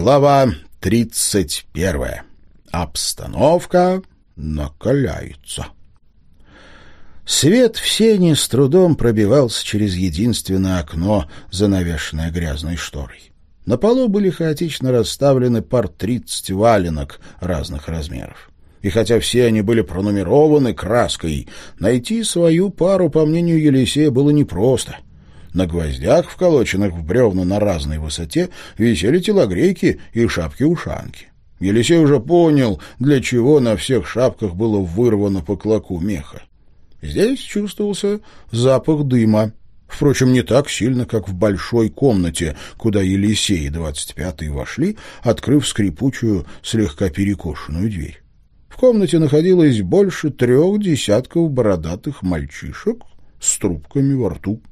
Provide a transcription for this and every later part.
Глава тридцать первая. Обстановка накаляется. Свет в сене с трудом пробивался через единственное окно, занавешенное грязной шторой. На полу были хаотично расставлены пар тридцать валенок разных размеров. И хотя все они были пронумерованы краской, найти свою пару, по мнению Елисея, было непросто — на гвоздях, вколоченных в бревна на разной высоте, висели телогрейки и шапки-ушанки. Елисей уже понял, для чего на всех шапках было вырвано по клоку меха. Здесь чувствовался запах дыма. Впрочем, не так сильно, как в большой комнате, куда Елисей и двадцать пятый вошли, открыв скрипучую, слегка перекошенную дверь. В комнате находилось больше трех десятков бородатых мальчишек с трубками во рту.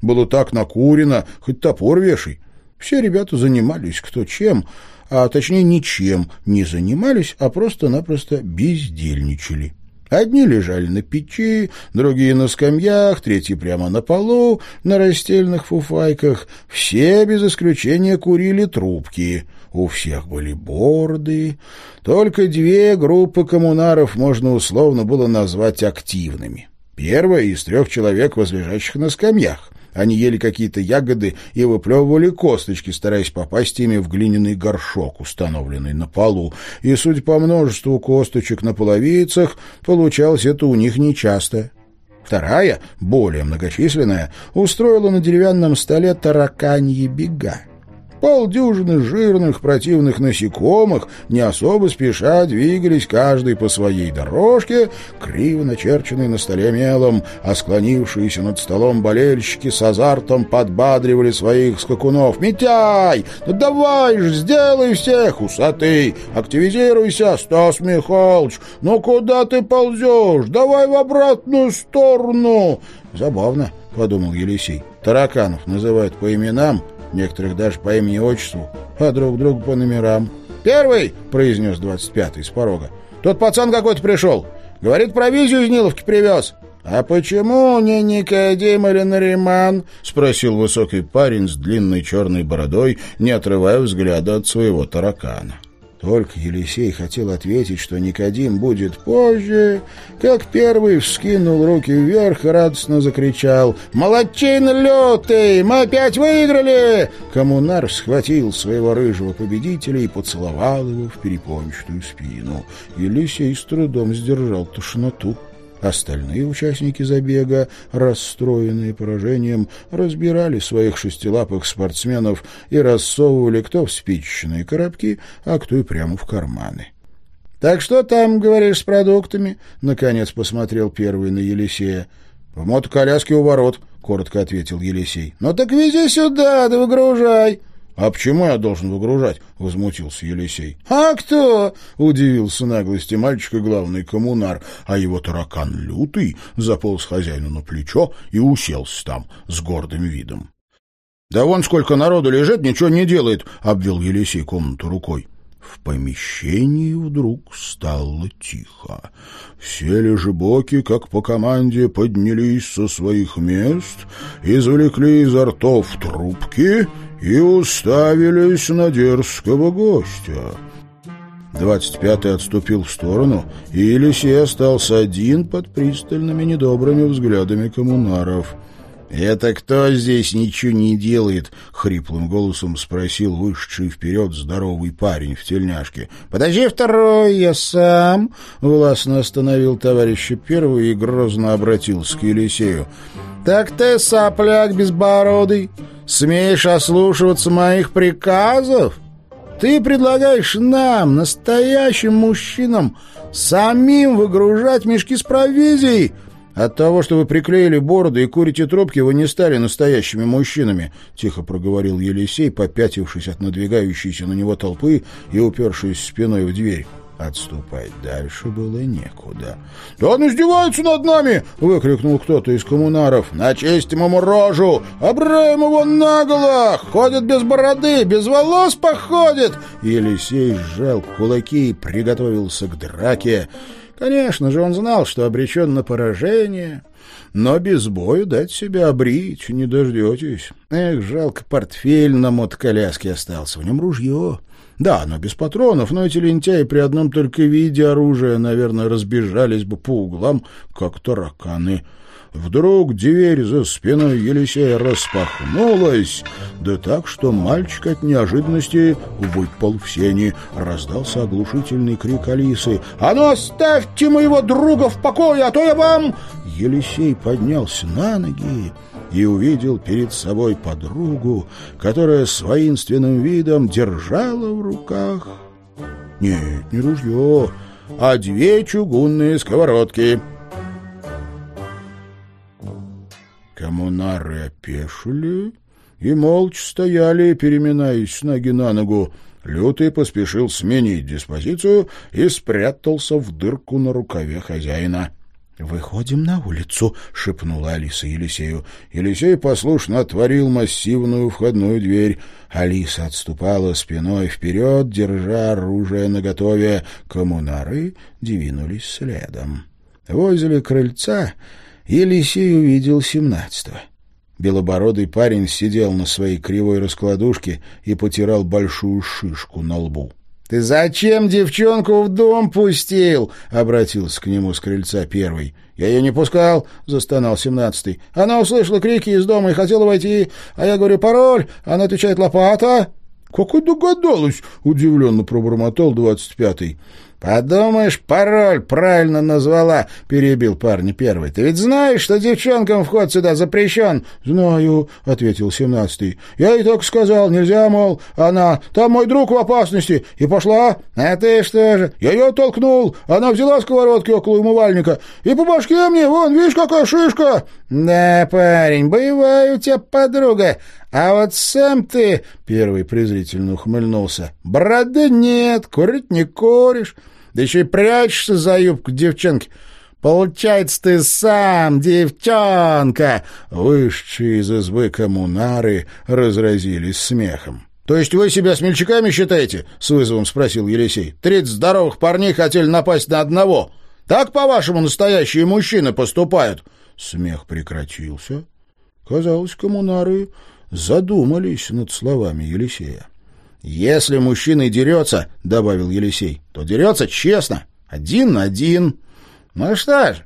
Было так накурено, хоть топор вешай. Все ребята занимались кто чем, а точнее ничем не занимались, а просто-напросто бездельничали. Одни лежали на печи, другие на скамьях, третьи прямо на полу, на растельных фуфайках. Все без исключения курили трубки. У всех были борды. Только две группы коммунаров можно условно было назвать активными. Первая из трех человек, возлежащих на скамьях. Они ели какие-то ягоды и выплевывали косточки, стараясь попасть ими в глиняный горшок, установленный на полу. И, судя по множеству косточек на половицах, получалось это у них нечасто. Вторая, более многочисленная, устроила на деревянном столе тараканьи бега. Полдюжины жирных противных насекомых, не особо спеша, двигались каждый по своей дорожке, криво начерченной на столе мелом, а склонившиеся над столом болельщики с азартом подбадривали своих скакунов. «Митяй! Ну давай ж, сделай всех! Усатый! Активизируйся, Стас Михайлович! Ну куда ты ползешь? Давай в обратную сторону!» «Забавно», — подумал Елисей. «Тараканов называют по именам, — некоторых даже по имени-отчеству, а друг друга по номерам. «Первый!» — произнес двадцать пятый с порога. «Тут пацан какой-то пришел. Говорит, провизию из Ниловки привез». «А почему не Никодим или Нариман?» — спросил высокий парень с длинной черной бородой, не отрывая взгляда от своего таракана. Только Елисей хотел ответить, что Никодим будет позже, как первый вскинул руки вверх и радостно закричал «Молодчин лютый! Мы опять выиграли!» Коммунар схватил своего рыжего победителя и поцеловал его в перепончатую спину. Елисей с трудом сдержал тошноту. Остальные участники забега, расстроенные поражением, разбирали своих шестилапых спортсменов и рассовывали кто в спичечные коробки, а кто и прямо в карманы. — Так что там, говоришь, с продуктами? — наконец посмотрел первый на Елисея. — В мотоколяске у ворот, — коротко ответил Елисей. — Ну так вези сюда, да выгружай. «А почему я должен выгружать?» — возмутился Елисей. «А кто?» — удивился наглости мальчика главный коммунар, а его таракан лютый заполз хозяину на плечо и уселся там с гордым видом. «Да вон сколько народу лежит, ничего не делает!» — обвел Елисей комнату рукой. В помещении вдруг стало тихо. Все лежебоки, как по команде, поднялись со своих мест, извлекли изо ртов трубки и уставились на дерзкого гостя. Двадцать пятый отступил в сторону, и Елисей остался один под пристальными недобрыми взглядами коммунаров. «Это кто здесь ничего не делает?» — хриплым голосом спросил вышедший вперед здоровый парень в тельняшке. «Подожди второй, я сам!» — властно остановил товарища первый и грозно обратился к Елисею. «Так ты, сопляк безбородый, смеешь ослушиваться моих приказов? Ты предлагаешь нам, настоящим мужчинам, самим выгружать мешки с провизией?» От того, что вы приклеили бороды и курите трубки, вы не стали настоящими мужчинами, — тихо проговорил Елисей, попятившись от надвигающейся на него толпы и упершись спиной в дверь. Отступать дальше было некуда. — Да он издевается над нами! — выкрикнул кто-то из коммунаров. — Начистим ему рожу! Обраем его наголо! Ходит без бороды, без волос походит! Елисей сжал кулаки и приготовился к драке. Конечно же, он знал, что обречен на поражение, но без бою дать себя обрить не дождетесь. Эх, жалко, портфель на мотоколяске остался, в нем ружье. Да, но без патронов, но эти лентяи при одном только виде оружия, наверное, разбежались бы по углам, как тараканы. Вдруг дверь за спиной Елисея распахнулась, да так, что мальчик от неожиданности выпал в сени. Раздался оглушительный крик Алисы. «А ну оставьте моего друга в покое, а то я вам...» Елисей поднялся на ноги и увидел перед собой подругу, которая с воинственным видом держала в руках... Нет, не ружье, а две чугунные сковородки. Коммунары опешили и молча стояли, переминаясь с ноги на ногу. Лютый поспешил сменить диспозицию и спрятался в дырку на рукаве хозяина. «Выходим на улицу», — шепнула Алиса Елисею. Елисей послушно отворил массивную входную дверь. Алиса отступала спиной вперед, держа оружие наготове. Коммунары двинулись следом. Возле крыльца Елисей увидел семнадцатого. Белобородый парень сидел на своей кривой раскладушке и потирал большую шишку на лбу. «Ты зачем девчонку в дом пустил?» — обратился к нему с крыльца первый. «Я ее не пускал», — застонал семнадцатый. «Она услышала крики из дома и хотела войти, а я говорю пароль, она отвечает «лопата». «Как и догадалась?» — удивленно пробормотал двадцать пятый. «Подумаешь, пароль правильно назвала», — перебил парня первый. «Ты ведь знаешь, что девчонкам вход сюда запрещен?» «Знаю», — ответил семнадцатый. «Я ей только сказал, нельзя, мол, она, там мой друг в опасности, и пошла». «А ты что же?» «Я ее толкнул, она взяла сковородки около умывальника, и по башке мне, вон, видишь, какая шишка». «Да, парень, боевая у тебя подруга, а вот сам ты...» — первый презрительно ухмыльнулся. «Бороды нет, курить не куришь». Да еще и прячешься за юбку девчонки. Получается, ты сам, девчонка!» Вышедшие из избы коммунары разразились смехом. «То есть вы себя смельчаками считаете?» — с вызовом спросил Елисей. «Тридцать здоровых парней хотели напасть на одного. Так, по-вашему, настоящие мужчины поступают?» Смех прекратился. Казалось, коммунары задумались над словами Елисея. «Если мужчина дерется, — добавил Елисей, — то дерется честно, один на один». «Ну что ж,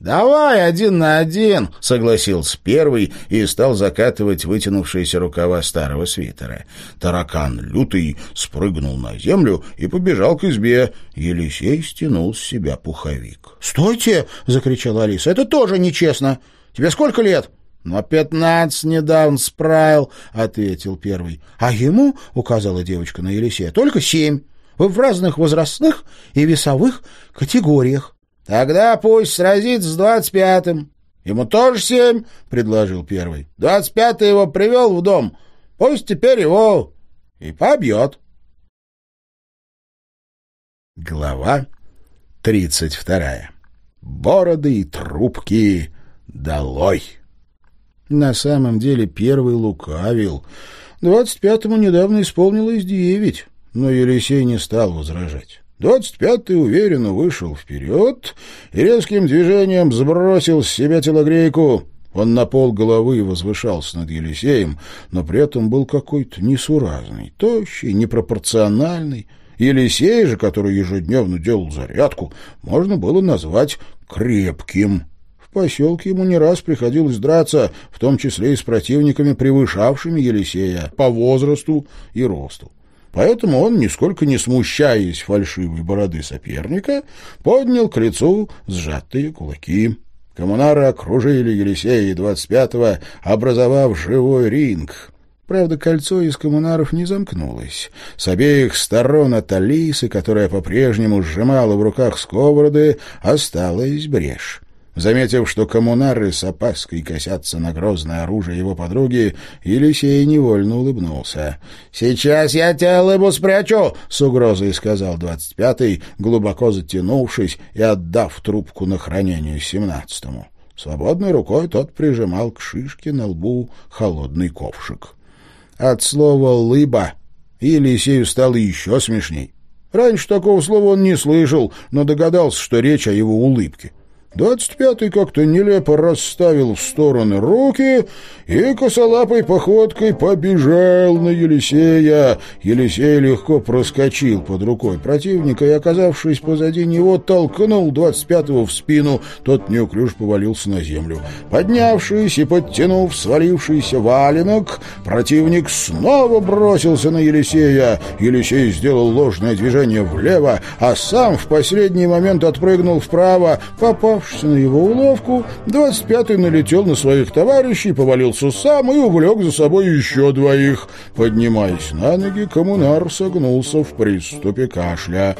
давай один на один», — согласился первый и стал закатывать вытянувшиеся рукава старого свитера. Таракан лютый спрыгнул на землю и побежал к избе. Елисей стянул с себя пуховик. «Стойте!» — закричала Алиса. «Это тоже нечестно. Тебе сколько лет?» «Но пятнадцать недавно справил», — ответил первый. «А ему, — указала девочка на Елисея, — только семь. Вы в разных возрастных и весовых категориях». «Тогда пусть сразится с двадцать пятым». «Ему тоже семь», — предложил первый. «Двадцать пятый его привел в дом. Пусть теперь его и побьет». Глава тридцать вторая. Бороды и трубки долой. На самом деле первый лукавил. Двадцать пятому недавно исполнилось девять, но Елисей не стал возражать. Двадцать пятый уверенно вышел вперед и резким движением сбросил с себя телогрейку. Он на пол головы возвышался над Елисеем, но при этом был какой-то несуразный, тощий, непропорциональный. Елисей же, который ежедневно делал зарядку, можно было назвать крепким. В поселке ему не раз приходилось драться, в том числе и с противниками, превышавшими Елисея по возрасту и росту. Поэтому он, нисколько не смущаясь фальшивой бороды соперника, поднял к лицу сжатые кулаки. Коммунары окружили Елисея и двадцать пятого, образовав живой ринг. Правда, кольцо из коммунаров не замкнулось. С обеих сторон от Алисы, которая по-прежнему сжимала в руках сковороды, осталась брешь. Заметив, что коммунары с опаской косятся на грозное оружие его подруги, Елисей невольно улыбнулся. «Сейчас я тебя лыбу спрячу!» — с угрозой сказал двадцать пятый, глубоко затянувшись и отдав трубку на хранение семнадцатому. Свободной рукой тот прижимал к шишке на лбу холодный ковшик. От слова «лыба» Елисею стало еще смешней. Раньше такого слова он не слышал, но догадался, что речь о его улыбке. Двадцать пятый как-то нелепо расставил в стороны руки и косолапой походкой побежал на Елисея. Елисей легко проскочил под рукой противника и, оказавшись позади него, толкнул двадцать пятого в спину. Тот неуклюж повалился на землю. Поднявшись и подтянув свалившийся валенок, противник снова бросился на Елисея. Елисей сделал ложное движение влево, а сам в последний момент отпрыгнул вправо, попав Нарвавшись на его уловку, двадцать пятый налетел на своих товарищей, повалился сам и увлек за собой еще двоих. Поднимаясь на ноги, коммунар согнулся в приступе кашля.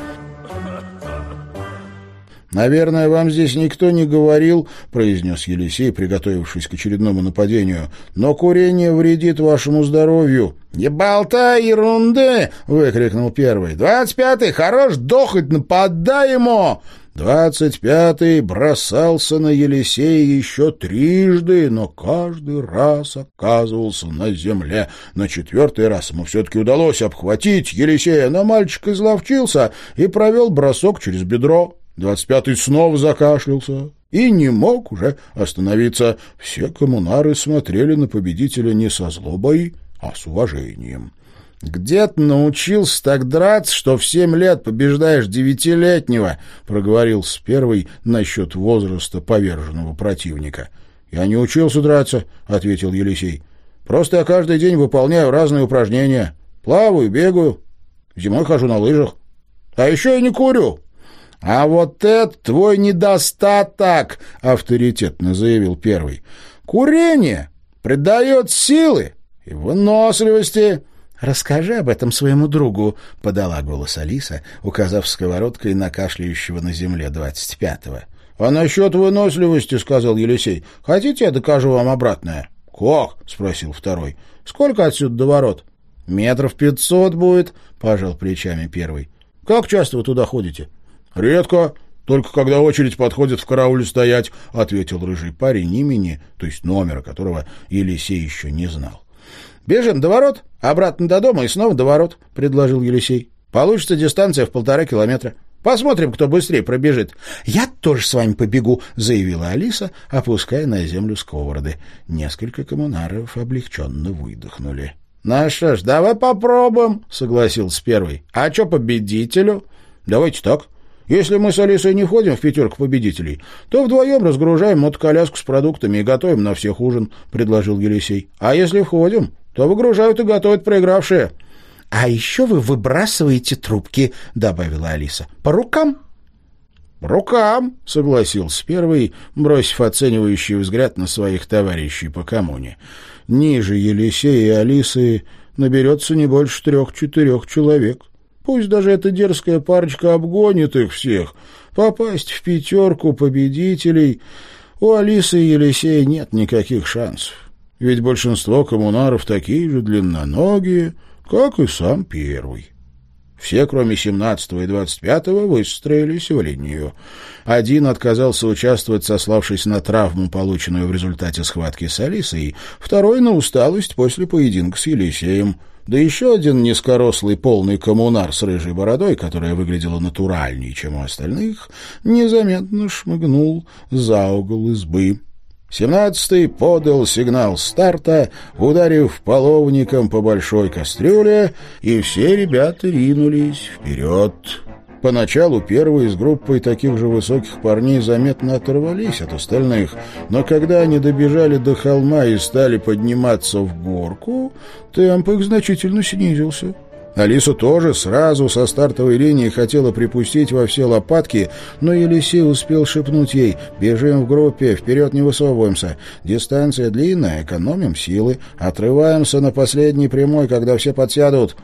«Наверное, вам здесь никто не говорил», — произнес Елисей, приготовившись к очередному нападению, «но курение вредит вашему здоровью». «Не болтай ерунды!» — выкрикнул первый. «Двадцать пятый, хорош дохать, нападай ему!» Двадцать пятый бросался на Елисея еще трижды, но каждый раз оказывался на земле. На четвертый раз ему все-таки удалось обхватить Елисея, но мальчик изловчился и провел бросок через бедро. Двадцать пятый снова закашлялся и не мог уже остановиться. Все коммунары смотрели на победителя не со злобой, а с уважением. «Где ты научился так драться, что в семь лет побеждаешь девятилетнего?» — проговорил с первой насчет возраста поверженного противника. «Я не учился драться», — ответил Елисей. «Просто я каждый день выполняю разные упражнения. Плаваю, бегаю, зимой хожу на лыжах. А еще я не курю». «А вот это твой недостаток!» — авторитетно заявил первый. «Курение придает силы и выносливости». «Расскажи об этом своему другу», — подала голос Алиса, указав сковородкой на кашляющего на земле двадцать пятого. «А насчет выносливости, — сказал Елисей, — хотите, я докажу вам обратное?» «Как?» — спросил второй. «Сколько отсюда до ворот?» «Метров пятьсот будет», — пожал плечами первый. «Как часто вы туда ходите?» «Редко, только когда очередь подходит в карауле стоять», — ответил рыжий парень имени, то есть номера которого Елисей еще не знал. «Бежим до ворот, обратно до дома и снова до ворот», — предложил Елисей. «Получится дистанция в полтора километра. Посмотрим, кто быстрее пробежит». «Я тоже с вами побегу», — заявила Алиса, опуская на землю сковороды. Несколько коммунаров облегченно выдохнули. «Ну что ж, давай попробуем», — согласился первый. «А что победителю?» «Давайте так. Если мы с Алисой не входим в пятерку победителей, то вдвоем разгружаем мотоколяску с продуктами и готовим на всех ужин», — предложил Елисей. «А если входим, то выгружают и готовят проигравшие. — А еще вы выбрасываете трубки, — добавила Алиса. — По рукам? — Рукам, — согласился первый, бросив оценивающий взгляд на своих товарищей по коммуне. Ниже Елисея и Алисы наберется не больше трех-четырех человек. Пусть даже эта дерзкая парочка обгонит их всех. Попасть в пятерку победителей у Алисы и Елисея нет никаких шансов ведь большинство коммунаров такие же длинноногие, как и сам первый. Все, кроме 17 и 25 выстроились в линию. Один отказался участвовать, сославшись на травму, полученную в результате схватки с Алисой, второй — на усталость после поединка с Елисеем, да еще один низкорослый полный коммунар с рыжей бородой, которая выглядела натуральнее, чем у остальных, незаметно шмыгнул за угол избы. Семнадцатый подал сигнал старта, ударив половником по большой кастрюле, и все ребята ринулись вперед. Поначалу первые с группой таких же высоких парней заметно оторвались от остальных, но когда они добежали до холма и стали подниматься в горку, темп их значительно снизился. Алиса тоже сразу со стартовой линии хотела припустить во все лопатки, но Елисей успел шепнуть ей «Бежим в группе, вперед не высовываемся. Дистанция длинная, экономим силы, отрываемся на последней прямой, когда все подсядут».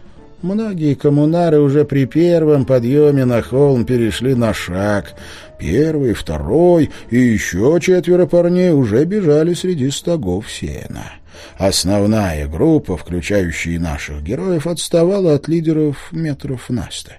Многие коммунары уже при первом подъеме на холм перешли на шаг. Первый, второй и еще четверо парней уже бежали среди стогов сена. Основная группа, включающая наших героев, отставала от лидеров метров на сто.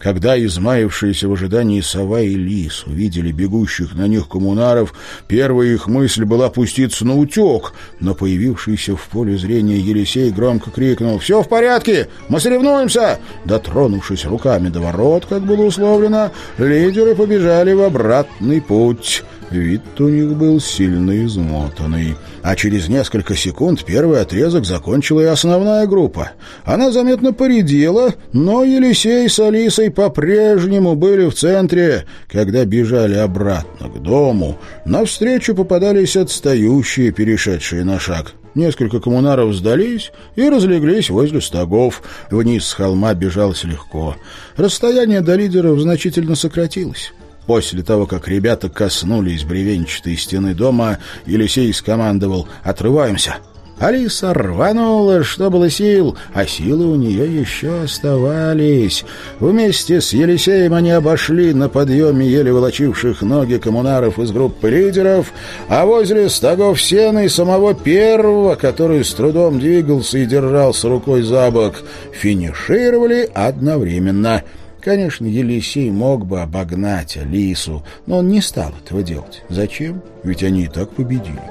Когда измаявшиеся в ожидании сова и лис увидели бегущих на них коммунаров, первая их мысль была пуститься на утек, но появившийся в поле зрения Елисей громко крикнул «Все в порядке! Мы соревнуемся!» Дотронувшись руками до ворот, как было условлено, лидеры побежали в обратный путь. Вид у них был сильно измотанный. А через несколько секунд первый отрезок закончила и основная группа. Она заметно поредела, но Елисей с Алисой по-прежнему были в центре. Когда бежали обратно к дому, навстречу попадались отстающие, перешедшие на шаг. Несколько коммунаров сдались и разлеглись возле стогов. Вниз с холма бежалось легко. Расстояние до лидеров значительно сократилось. После того, как ребята коснулись бревенчатой стены дома, Елисей скомандовал «Отрываемся!». Алиса рванула, что было сил, а силы у нее еще оставались. Вместе с Елисеем они обошли на подъеме еле волочивших ноги коммунаров из группы лидеров, а возле стогов сена и самого первого, который с трудом двигался и держался рукой за бок, финишировали одновременно — Конечно, Елисей мог бы обогнать Алису, но он не стал этого делать. Зачем? Ведь они и так победили.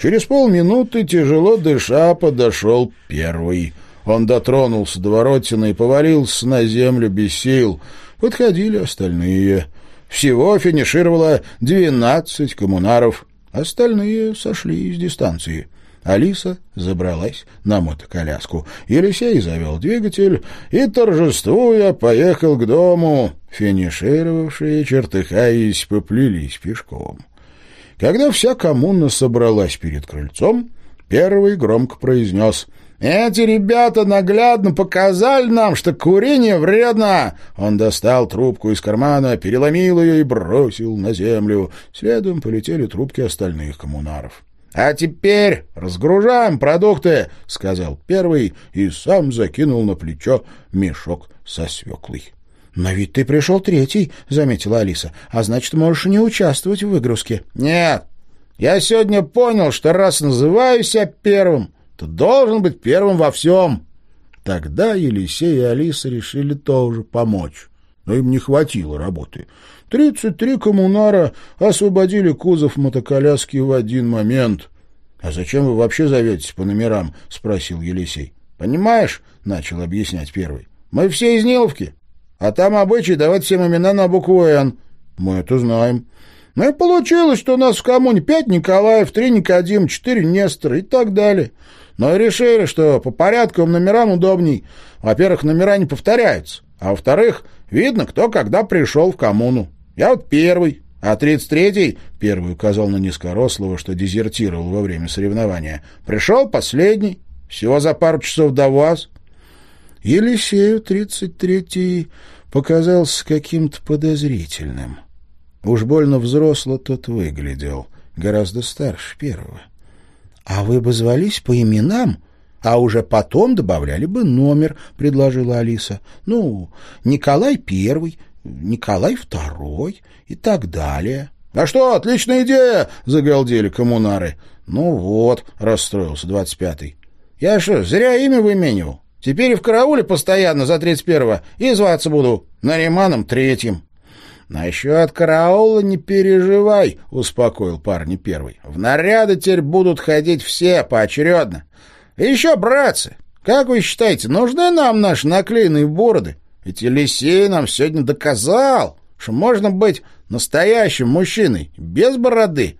Через полминуты, тяжело дыша, подошел первый. Он дотронулся до воротины и повалился на землю без сил. Подходили остальные. Всего финишировало двенадцать коммунаров. Остальные сошли с дистанции. Алиса забралась на мотоколяску. Елисей завел двигатель и, торжествуя, поехал к дому. Финишировавшие, чертыхаясь, поплелись пешком. Когда вся коммуна собралась перед крыльцом, первый громко произнес «Эти ребята наглядно показали нам, что курение вредно!» Он достал трубку из кармана, переломил ее и бросил на землю. Следом полетели трубки остальных коммунаров. «А теперь разгружаем продукты», — сказал первый и сам закинул на плечо мешок со свеклой. «Но ведь ты пришел третий», — заметила Алиса, «а значит, можешь не участвовать в выгрузке». «Нет, я сегодня понял, что раз называю себя первым, то должен быть первым во всем». Тогда Елисей и Алиса решили тоже помочь. Но им не хватило работы. Тридцать три коммунара освободили кузов мотоколяски в один момент. — А зачем вы вообще зоветесь по номерам? — спросил Елисей. — Понимаешь, — начал объяснять первый, — мы все из Ниловки, а там обычай давать всем имена на букву «Н». Мы это знаем. Ну и получилось, что у нас в коммуне пять Николаев, три Никодим, четыре Нестора и так далее. Но решили, что по порядку номерам удобней. Во-первых, номера не повторяются, а во-вторых, видно, кто когда пришел в коммуну. Я вот первый, а тридцать третий, первый указал на низкорослого, что дезертировал во время соревнования, пришел последний, всего за пару часов до вас. Елисею тридцать третий показался каким-то подозрительным. Уж больно взросло тот выглядел, гораздо старше первого. — А вы бы звались по именам? а уже потом добавляли бы номер, — предложила Алиса. — Ну, Николай Первый, Николай II и так далее. — А что, отличная идея! — загалдели коммунары. — Ну вот, — расстроился двадцать пятый. — Я что, зря имя выменивал? Теперь и в карауле постоянно за тридцать первого и зваться буду Нариманом Третьим. — Насчет караула не переживай, — успокоил парни первый. — В наряды теперь будут ходить все поочередно. Еще, братцы, как вы считаете, нужны нам наши наклеенные бороды? Ведь Елисей нам сегодня доказал, что можно быть настоящим мужчиной без бороды.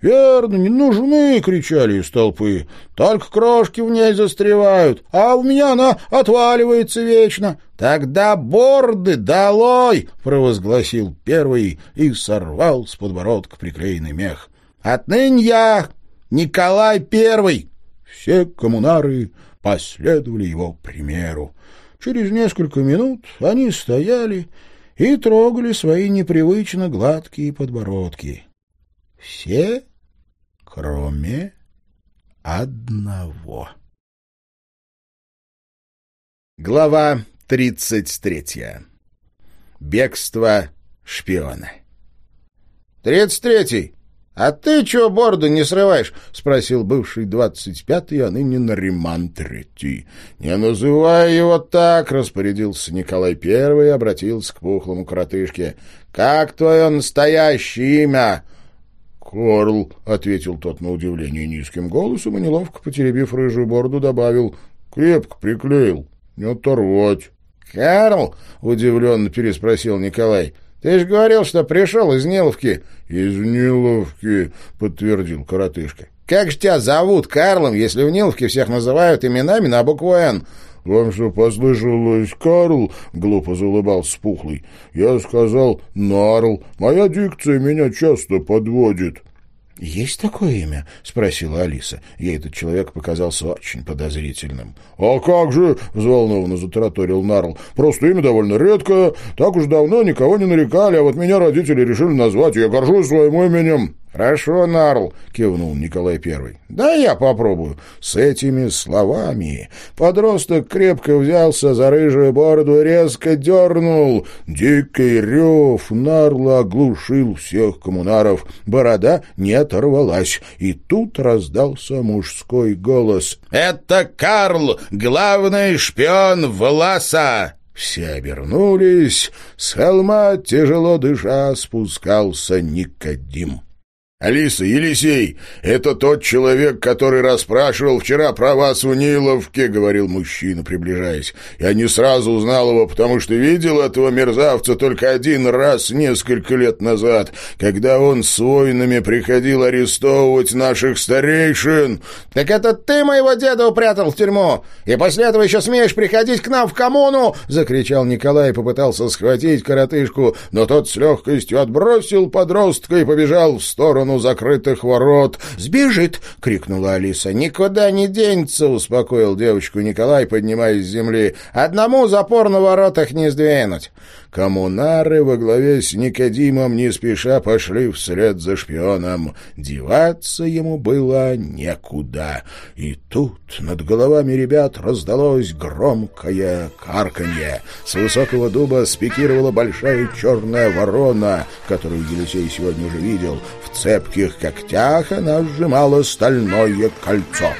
— Верно, не нужны, — кричали из толпы. — Только крошки в ней застревают, а у меня она отваливается вечно. — Тогда борды долой! — провозгласил первый и сорвал с подбородка приклеенный мех. — Отныне я Николай Первый. Все коммунары последовали его примеру. Через несколько минут они стояли и трогали свои непривычно гладкие подбородки. Все, кроме одного. Глава тридцать третья. Бегство шпиона. «Тридцать третий! «А ты чего бороду не срываешь?» — спросил бывший двадцать пятый, а ныне Нариман третий. «Не называй его так!» — распорядился Николай первый и обратился к пухлому коротышке. «Как твое настоящее имя?» «Карл», — ответил тот на удивление низким голосом и, неловко потеребив рыжую бороду, добавил. «Крепко приклеил. Не оторвать». «Карл?» — удивленно переспросил Николай. Ты же говорил, что пришел из Ниловки. Из Ниловки, подтвердил коротышка. Как же тебя зовут Карлом, если в Ниловке всех называют именами на букву «Н»? «Вам что, послышалось, Карл?» — глупо заулыбался Пухлый. «Я сказал Нарл. Моя дикция меня часто подводит». «Есть такое имя?» — спросила Алиса. Ей этот человек показался очень подозрительным. «А как же?» — взволнованно затараторил Нарл. «Просто имя довольно редкое. Так уж давно никого не нарекали, а вот меня родители решили назвать. Я горжусь своим именем». «Хорошо, Нарл», — кивнул Николай Первый. «Да я попробую». С этими словами подросток крепко взялся за рыжую бороду и резко дернул. Дикий рев Нарла оглушил всех коммунаров. Борода не оторвалась, и тут раздался мужской голос. «Это Карл, главный шпион Власа!» Все обернулись. С холма, тяжело дыша, спускался Никодим. «Алиса, Елисей, это тот человек, который расспрашивал вчера про вас в Ниловке», — говорил мужчина, приближаясь. «Я не сразу узнал его, потому что видел этого мерзавца только один раз несколько лет назад, когда он с воинами приходил арестовывать наших старейшин». «Так это ты моего деда упрятал в тюрьму, и после этого еще смеешь приходить к нам в коммуну?» — закричал Николай и попытался схватить коротышку, но тот с легкостью отбросил подростка и побежал в сторону сторону закрытых ворот. «Сбежит!» — крикнула Алиса. «Никуда не денется!» — успокоил девочку Николай, поднимаясь с земли. «Одному запор на воротах не сдвинуть!» Коммунары во главе с Никодимом не спеша пошли вслед за шпионом. Деваться ему было некуда. И тут над головами ребят раздалось громкое карканье. С высокого дуба спикировала большая черная ворона, которую Елисей сегодня уже видел. В цепких когтях она сжимала стальное кольцо.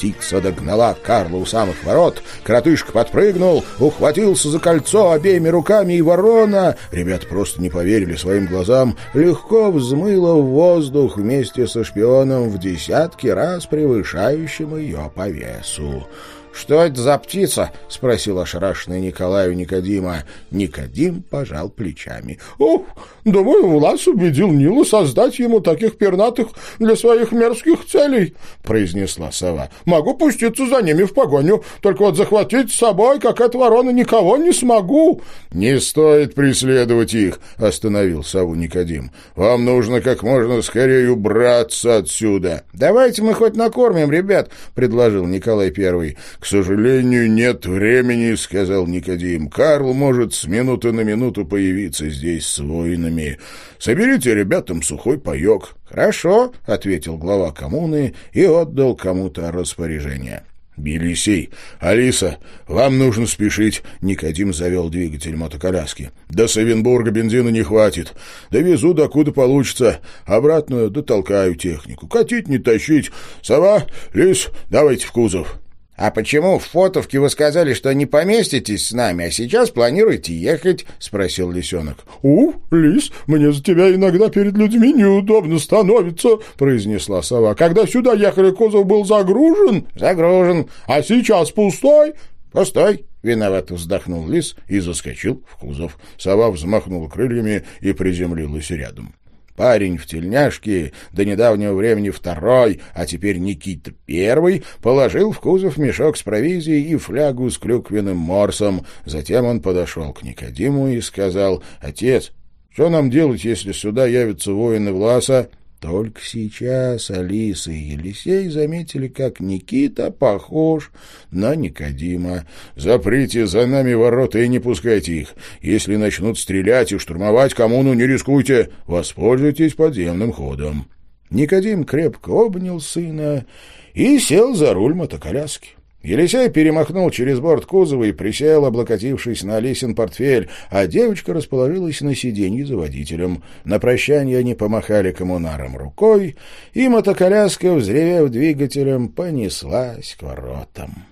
Птица догнала Карла у самых ворот, коротышка подпрыгнул, ухватился за кольцо обеими руками, и ворона, ребят просто не поверили своим глазам, легко взмыла в воздух вместе со шпионом в десятки раз превышающим ее по весу. «Что это за птица?» — спросил ошарашенный Николаю Никодима. Никодим пожал плечами. «Ох, думаю, Влас убедил Нилу создать ему таких пернатых для своих мерзких целей», — произнесла сова. «Могу пуститься за ними в погоню, только вот захватить с собой, как эта ворона, никого не смогу». «Не стоит преследовать их», — остановил сову Никодим. «Вам нужно как можно скорее убраться отсюда». «Давайте мы хоть накормим ребят», — предложил Николай Первый. «К сожалению, нет времени», — сказал Никодим. «Карл может с минуты на минуту появиться здесь с воинами. Соберите ребятам сухой паек». «Хорошо», — ответил глава коммуны и отдал кому-то распоряжение. «Елисей, Алиса, вам нужно спешить», — Никодим завел двигатель мотоколяски. «До Савенбурга бензина не хватит. Довезу, докуда получится. Обратно дотолкаю технику. Катить не тащить. Сова, Лис, давайте в кузов». «А почему в Фотовке вы сказали, что не поместитесь с нами, а сейчас планируете ехать?» — спросил лисенок. «У, лис, мне за тебя иногда перед людьми неудобно становится», — произнесла сова. «Когда сюда ехали, кузов был загружен?» «Загружен. А сейчас пустой?» «Пустой», — виновато вздохнул лис и заскочил в кузов. Сова взмахнула крыльями и приземлилась рядом. Парень в тельняшке, до недавнего времени второй, а теперь Никита первый, положил в кузов мешок с провизией и флягу с клюквенным морсом. Затем он подошел к Никодиму и сказал, «Отец, что нам делать, если сюда явятся воины Власа?» Только сейчас Алиса и Елисей заметили, как Никита похож на Никодима. «Заприте за нами ворота и не пускайте их. Если начнут стрелять и штурмовать коммуну, не рискуйте. Воспользуйтесь подземным ходом». Никодим крепко обнял сына и сел за руль мотоколяски. Елисей перемахнул через борт кузова и присел, облокотившись на Алисин портфель, а девочка расположилась на сиденье за водителем. На прощание они помахали коммунарам рукой, и мотоколяска, взревев двигателем, понеслась к воротам.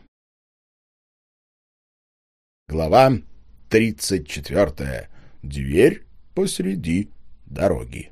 Глава тридцать четвертая. Дверь посреди дороги.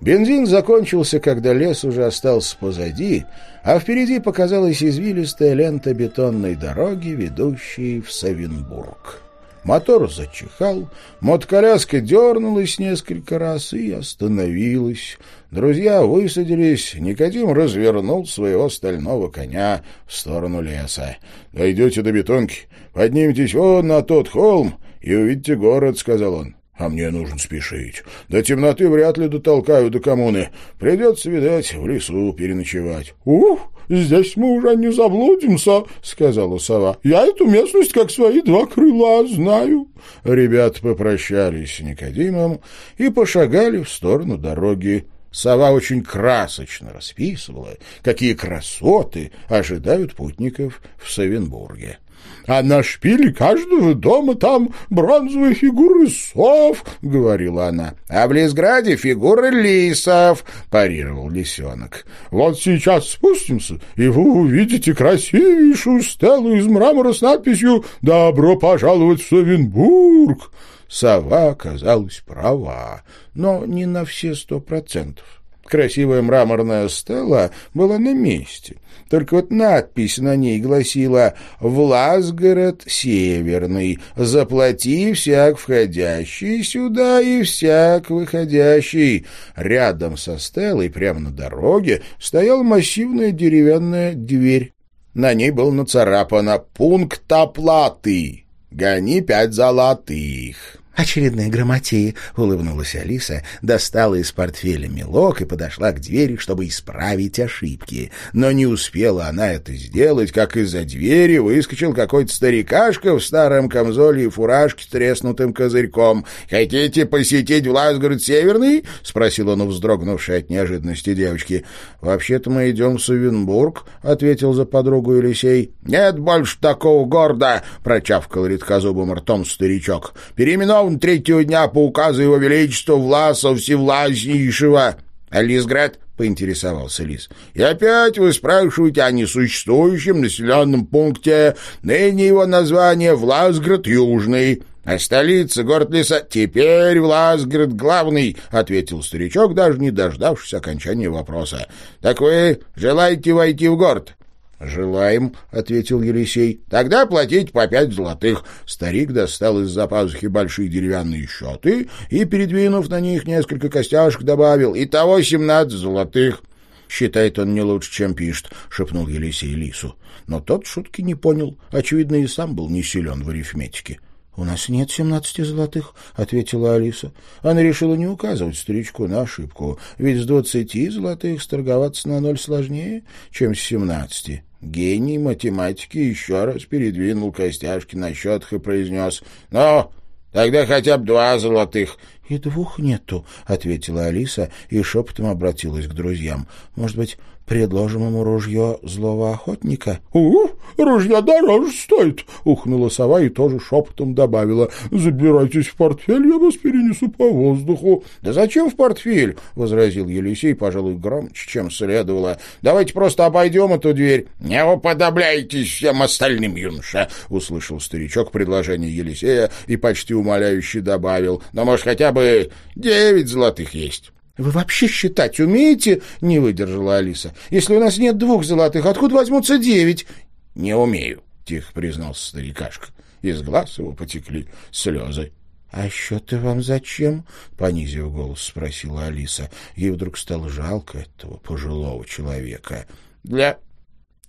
Бензин закончился, когда лес уже остался позади, а впереди показалась извилистая лента бетонной дороги, ведущей в Савинбург. Мотор зачихал, мотоколяска дернулась несколько раз и остановилась. Друзья высадились, Никодим развернул своего стального коня в сторону леса. «Дойдете до бетонки, поднимитесь вон на тот холм и увидите город», — сказал он. А мне нужно спешить. До темноты вряд ли дотолкаю до коммуны. Придется, видать, в лесу переночевать. — Ух, здесь мы уже не заблудимся, — сказала сова. — Я эту местность как свои два крыла знаю. Ребята попрощались с Никодимом и пошагали в сторону дороги. Сова очень красочно расписывала, какие красоты ожидают путников в Савенбурге а на шпиле каждого дома там бронзовые фигуры сов, — говорила она. — А в Лисграде фигуры лисов, — парировал лисенок. — Вот сейчас спустимся, и вы увидите красивейшую стелу из мрамора с надписью «Добро пожаловать в Савенбург». Сова оказалась права, но не на все сто процентов. Красивая мраморная стела была на месте. Только вот надпись на ней гласила «Власгород Северный. Заплати всяк входящий сюда и всяк выходящий». Рядом со стелой, прямо на дороге, стояла массивная деревянная дверь. На ней был нацарапано «Пункт оплаты. Гони пять золотых». «Очередные грамотеи», — улыбнулась Алиса, достала из портфеля мелок и подошла к двери, чтобы исправить ошибки. Но не успела она это сделать, как из-за двери выскочил какой-то старикашка в старом камзоле и фуражке с треснутым козырьком. «Хотите посетить Власгород Северный?» — спросил он у вздрогнувшей от неожиданности девочки. «Вообще-то мы идем в Савенбург», — ответил за подругу Елисей. «Нет больше такого города!» — прочавкал редкозубым ртом старичок. «Переименован он третьего дня по указу его величества Власа Всевластнейшего. А Лисград поинтересовался Лис. — И опять вы спрашиваете о несуществующем населенном пункте. Ныне его название Власград Южный. А столица, город леса, теперь Власград главный, — ответил старичок, даже не дождавшись окончания вопроса. — Так вы желаете войти в город? «Желаем», — ответил Елисей. «Тогда платить по пять золотых». Старик достал из-за пазухи большие деревянные счеты и, передвинув на них несколько костяшек, добавил «Итого семнадцать золотых». «Считает он не лучше, чем пишет», — шепнул Елисей Лису. Но тот шутки не понял. Очевидно, и сам был не силен в арифметике. — У нас нет семнадцати золотых, — ответила Алиса. Она решила не указывать старичку на ошибку, ведь с двадцати золотых сторговаться на ноль сложнее, чем с семнадцати. Гений математики еще раз передвинул костяшки на счетах и произнес «Ну, тогда хотя бы два золотых». «И двух нету», — ответила Алиса и шепотом обратилась к друзьям. «Может быть, предложим ему ружье злого охотника?» «Ух, ружья дороже стоит!» — ухнула сова и тоже шепотом добавила. «Забирайтесь в портфель, я вас перенесу по воздуху». «Да зачем в портфель?» — возразил Елисей, пожалуй, громче, чем следовало. «Давайте просто обойдем эту дверь». «Не уподобляйтесь всем остальным, юноша!» — услышал старичок предложение Елисея и почти умоляюще добавил. «Но, может, хотя бы девять золотых есть». «Вы вообще считать умеете?» — не выдержала Алиса. «Если у нас нет двух золотых, откуда возьмутся девять?» «Не умею», — тихо признался старикашка. Из глаз его потекли слезы. — А счеты вам зачем? — понизив голос, спросила Алиса. Ей вдруг стало жалко этого пожилого человека. — Для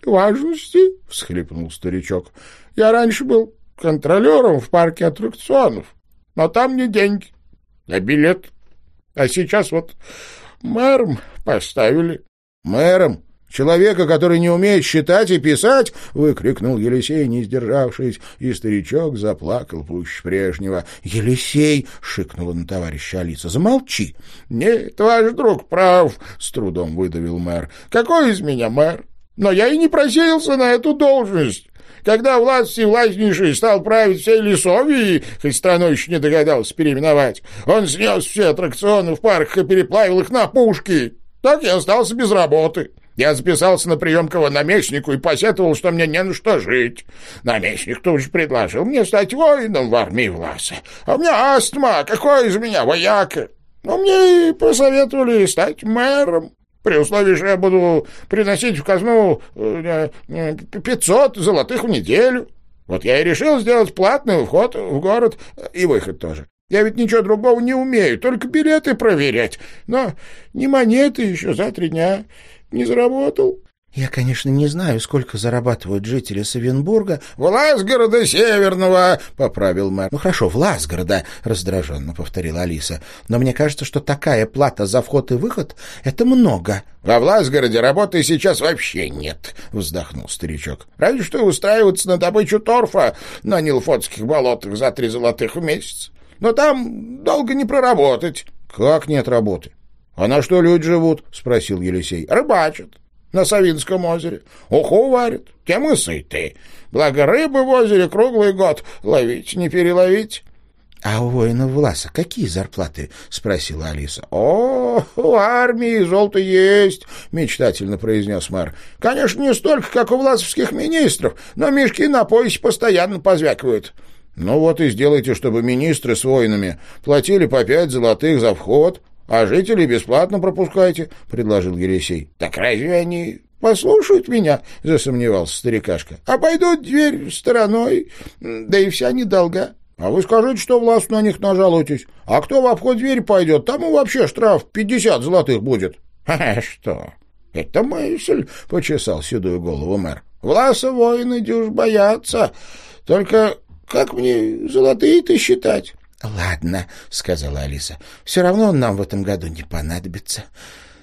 важности, — всхлипнул старичок. — Я раньше был контролером в парке аттракционов, но там не деньги, а билет. А сейчас вот мэром поставили. — Мэром? «Человека, который не умеет считать и писать!» — выкрикнул Елисей, не сдержавшись, и старичок заплакал пуще прежнего. «Елисей!» — шикнула на товарища Алиса. «Замолчи!» «Нет, ваш друг прав!» — с трудом выдавил мэр. «Какой из меня мэр? Но я и не просеялся на эту должность!» Когда власть властнейший стал править всей Лесовией, хоть страну еще не догадался переименовать, он снес все аттракционы в парках и переплавил их на пушки. Так я остался без работы. Я записался на прием к его наместнику и посетовал, что мне не на что жить. Наместник тут же предложил мне стать воином в армии Власа. А у меня астма, какой из меня вояка? Но мне и посоветовали стать мэром, при условии, что я буду приносить в казну э, э, пятьсот золотых в неделю. Вот я и решил сделать платный вход в город и выход тоже. Я ведь ничего другого не умею, только билеты проверять. Но ни монеты еще за три дня не заработал. Я, конечно, не знаю, сколько зарабатывают жители Савенбурга. — Власгорода Северного, — поправил мэр. — Ну хорошо, Власгорода, — раздраженно повторила Алиса. — Но мне кажется, что такая плата за вход и выход — это много. — Во Власгороде работы сейчас вообще нет, — вздохнул старичок. — Разве что устраиваться на добычу торфа на Нилфотских болотах за три золотых в месяц. Но там долго не проработать. — Как нет работы? — А на что люди живут? — спросил Елисей. — Рыбачат на Савинском озере. Уху варят, тем и сыты. Благо рыбы в озере круглый год ловить не переловить. — А у воинов Власа какие зарплаты? — спросила Алиса. — О, у армии золото есть, — мечтательно произнес мэр. — Конечно, не столько, как у власовских министров, но мешки на поясе постоянно позвякивают. — Ну вот и сделайте, чтобы министры с воинами платили по пять золотых за вход, а жителей бесплатно пропускайте, — предложил Елисей. — Так разве они послушают меня? — засомневался старикашка. — Обойдут дверь стороной, да и вся недолга. — А вы скажите, что власть на них нажалуетесь. А кто в обход двери пойдет, тому вообще штраф пятьдесят золотых будет. — А что? Это мысль, — почесал седую голову мэр. — Власа воины дюж боятся. Только как мне золотые-то считать? — Ладно, — сказала Алиса. — Все равно он нам в этом году не понадобится.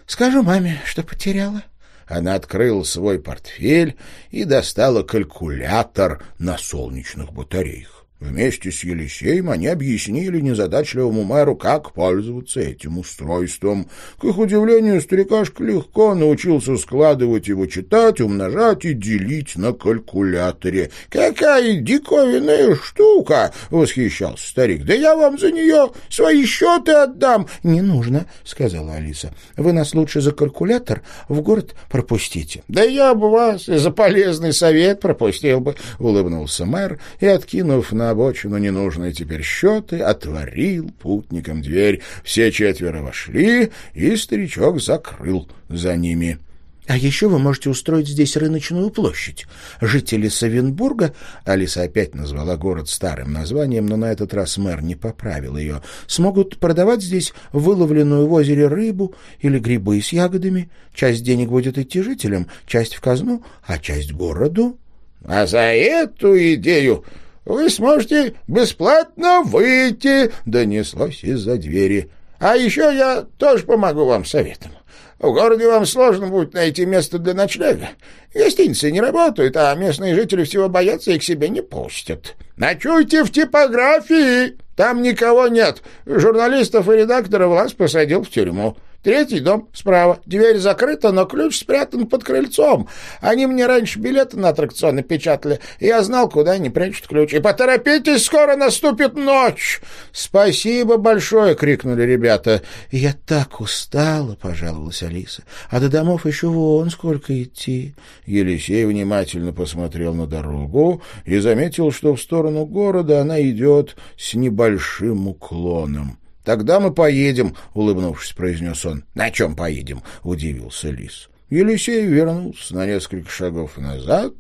Скажу маме, что потеряла. Она открыла свой портфель и достала калькулятор на солнечных батареях. Вместе с Елисеем они объяснили незадачливому мэру, как пользоваться этим устройством. К их удивлению, старикашка легко научился складывать его, читать, умножать и делить на калькуляторе. «Какая диковинная штука!» — восхищался старик. «Да я вам за нее свои счеты отдам!» «Не нужно», — сказала Алиса. «Вы нас лучше за калькулятор в город пропустите». «Да я бы вас за полезный совет пропустил бы», — улыбнулся мэр и, откинув на обочину ненужные теперь счеты, отворил путникам дверь. Все четверо вошли, и старичок закрыл за ними. — А еще вы можете устроить здесь рыночную площадь. Жители Савенбурга, Алиса опять назвала город старым названием, но на этот раз мэр не поправил ее, смогут продавать здесь выловленную в озере рыбу или грибы с ягодами. Часть денег будет идти жителям, часть в казну, а часть городу. — А за эту идею вы сможете бесплатно выйти, — донеслось из-за двери. А еще я тоже помогу вам советом. В городе вам сложно будет найти место для ночлега. Гостиницы не работают, а местные жители всего боятся и к себе не пустят. Ночуйте в типографии, там никого нет. Журналистов и редакторов вас посадил в тюрьму. Третий дом справа. Дверь закрыта, но ключ спрятан под крыльцом. Они мне раньше билеты на аттракционы печатали. Я знал, куда они прячут ключ. И поторопитесь, скоро наступит ночь. Спасибо большое, крикнули ребята. Я так устала, пожаловалась Алиса. А до домов еще вон сколько идти. Елисей внимательно посмотрел на дорогу и заметил, что в сторону города она идет с небольшим уклоном. «Тогда мы поедем», — улыбнувшись, произнес он. «На чем поедем?» — удивился Лис. Елисей вернулся на несколько шагов назад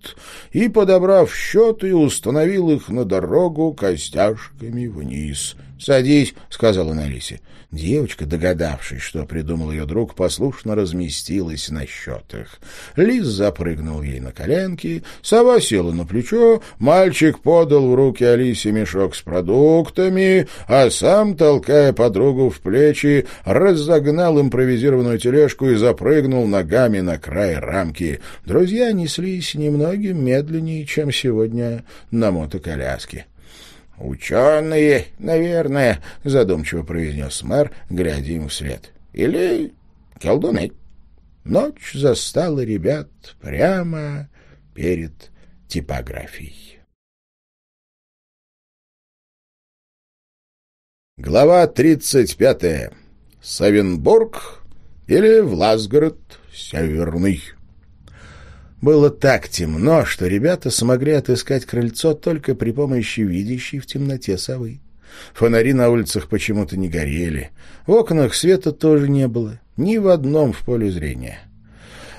и, подобрав счеты, установил их на дорогу костяшками вниз. «Садись», — сказала она Лисе. Девочка, догадавшись, что придумал ее друг, послушно разместилась на счетах. Лис запрыгнул ей на коленки, сова села на плечо, мальчик подал в руки Алисе мешок с продуктами, а сам, толкая подругу в плечи, разогнал импровизированную тележку и запрыгнул ногами на край рамки. Друзья неслись немногим медленнее, чем сегодня на мотоколяске. «Ученые, наверное», — задумчиво произнес мэр, глядя ему вслед. «Или колдуны». Ночь застала ребят прямо перед типографией. Глава тридцать пятая. Савенбург или Власгород Северный. Было так темно, что ребята смогли отыскать крыльцо только при помощи видящей в темноте совы. Фонари на улицах почему-то не горели. В окнах света тоже не было, ни в одном в поле зрения.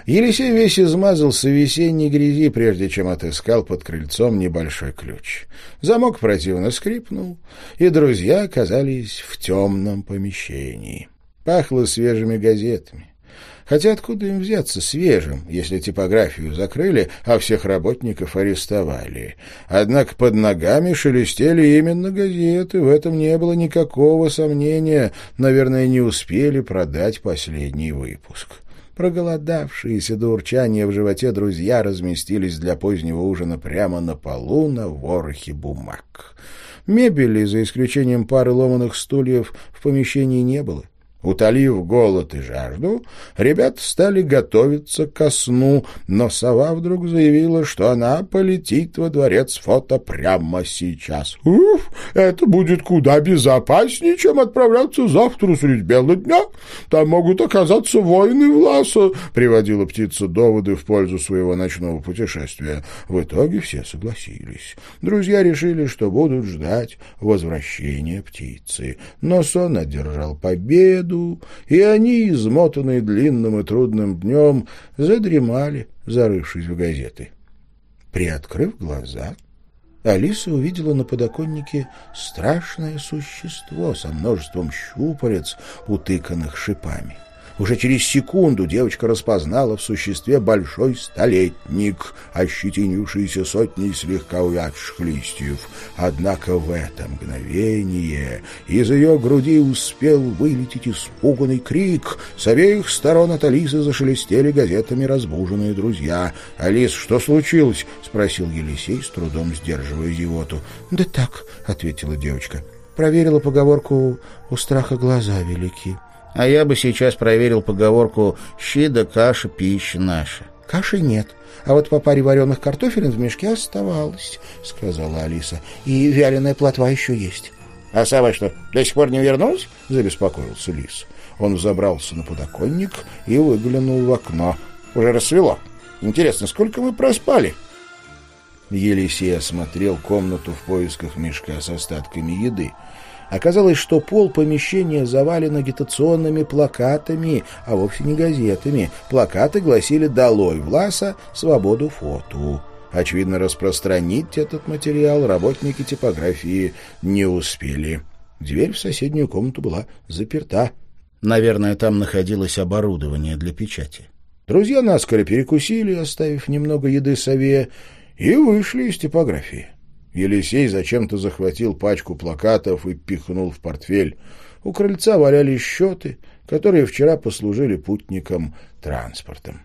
Елисей весь измазался весенней грязи, прежде чем отыскал под крыльцом небольшой ключ. Замок противно скрипнул, и друзья оказались в темном помещении. Пахло свежими газетами. Хотя откуда им взяться свежим, если типографию закрыли, а всех работников арестовали? Однако под ногами шелестели именно газеты, в этом не было никакого сомнения. Наверное, не успели продать последний выпуск. Проголодавшиеся до урчания в животе друзья разместились для позднего ужина прямо на полу на ворохе бумаг. Мебели, за исключением пары ломаных стульев, в помещении не было. Утолив голод и жажду, ребята стали готовиться ко сну, но сова вдруг заявила, что она полетит во дворец фото прямо сейчас. «Уф, это будет куда безопаснее, чем отправляться завтра средь бела дня. Там могут оказаться воины Власа», — приводила птица доводы в пользу своего ночного путешествия. В итоге все согласились. Друзья решили, что будут ждать возвращения птицы. Но сон одержал победу, году, и они, измотанные длинным и трудным днем, задремали, зарывшись в газеты. Приоткрыв глаза, Алиса увидела на подоконнике страшное существо со множеством щупалец, утыканных шипами. Уже через секунду девочка распознала в существе большой столетник, ощетинившийся сотней слегка увядших листьев. Однако в это мгновение из ее груди успел вылететь испуганный крик. С обеих сторон от Алисы зашелестели газетами разбуженные друзья. «Алис, что случилось?» — спросил Елисей, с трудом сдерживая зевоту. «Да так», — ответила девочка. «Проверила поговорку «у страха глаза велики». А я бы сейчас проверил поговорку «щи да каша, пища наша». «Каши нет, а вот по паре вареных картофелин в мешке оставалось», — сказала Алиса. «И вяленая плотва еще есть». «А сова что, до сих пор не вернулась?» — забеспокоился Лис. Он взобрался на подоконник и выглянул в окно. «Уже рассвело. Интересно, сколько мы проспали?» Елисей осмотрел комнату в поисках мешка с остатками еды. Оказалось, что пол помещения завален агитационными плакатами, а вовсе не газетами. Плакаты гласили «Долой Власа! Свободу фоту!». Очевидно, распространить этот материал работники типографии не успели. Дверь в соседнюю комнату была заперта. Наверное, там находилось оборудование для печати. Друзья наскоро перекусили, оставив немного еды сове, и вышли из типографии. Елисей зачем-то захватил пачку плакатов и пихнул в портфель. У крыльца валялись счеты, которые вчера послужили путникам транспортом.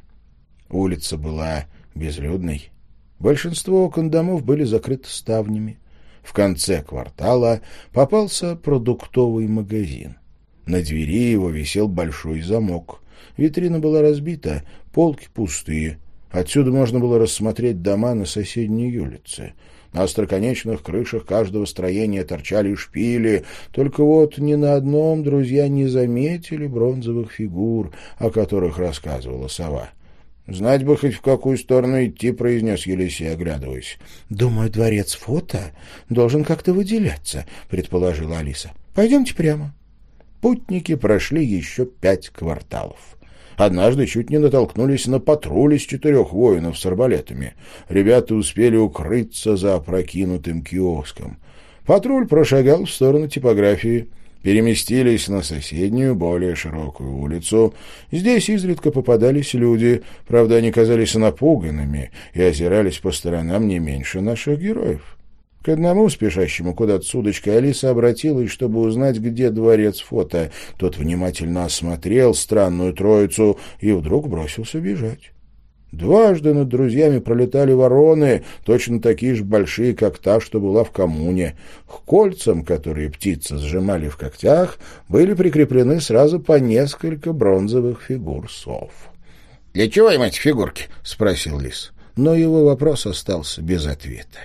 Улица была безлюдной. Большинство окон домов были закрыты ставнями. В конце квартала попался продуктовый магазин. На двери его висел большой замок. Витрина была разбита, полки пустые. Отсюда можно было рассмотреть дома на соседней улице. На остроконечных крышах каждого строения торчали шпили, только вот ни на одном друзья не заметили бронзовых фигур, о которых рассказывала сова. «Знать бы хоть в какую сторону идти», — произнес Елисей, оглядываясь. «Думаю, дворец фото должен как-то выделяться», — предположила Алиса. «Пойдемте прямо». Путники прошли еще пять кварталов. Однажды чуть не натолкнулись на патруль из четырех воинов с арбалетами. Ребята успели укрыться за опрокинутым киоском. Патруль прошагал в сторону типографии, переместились на соседнюю, более широкую улицу. Здесь изредка попадались люди, правда, они казались напуганными и озирались по сторонам не меньше наших героев. К одному спешащему куда-то с удочкой Алиса обратилась, чтобы узнать, где дворец фото. Тот внимательно осмотрел странную троицу и вдруг бросился бежать. Дважды над друзьями пролетали вороны, точно такие же большие, как та, что была в коммуне. К кольцам, которые птицы сжимали в когтях, были прикреплены сразу по несколько бронзовых фигур сов. — Для чего им эти фигурки? — спросил лис. Но его вопрос остался без ответа.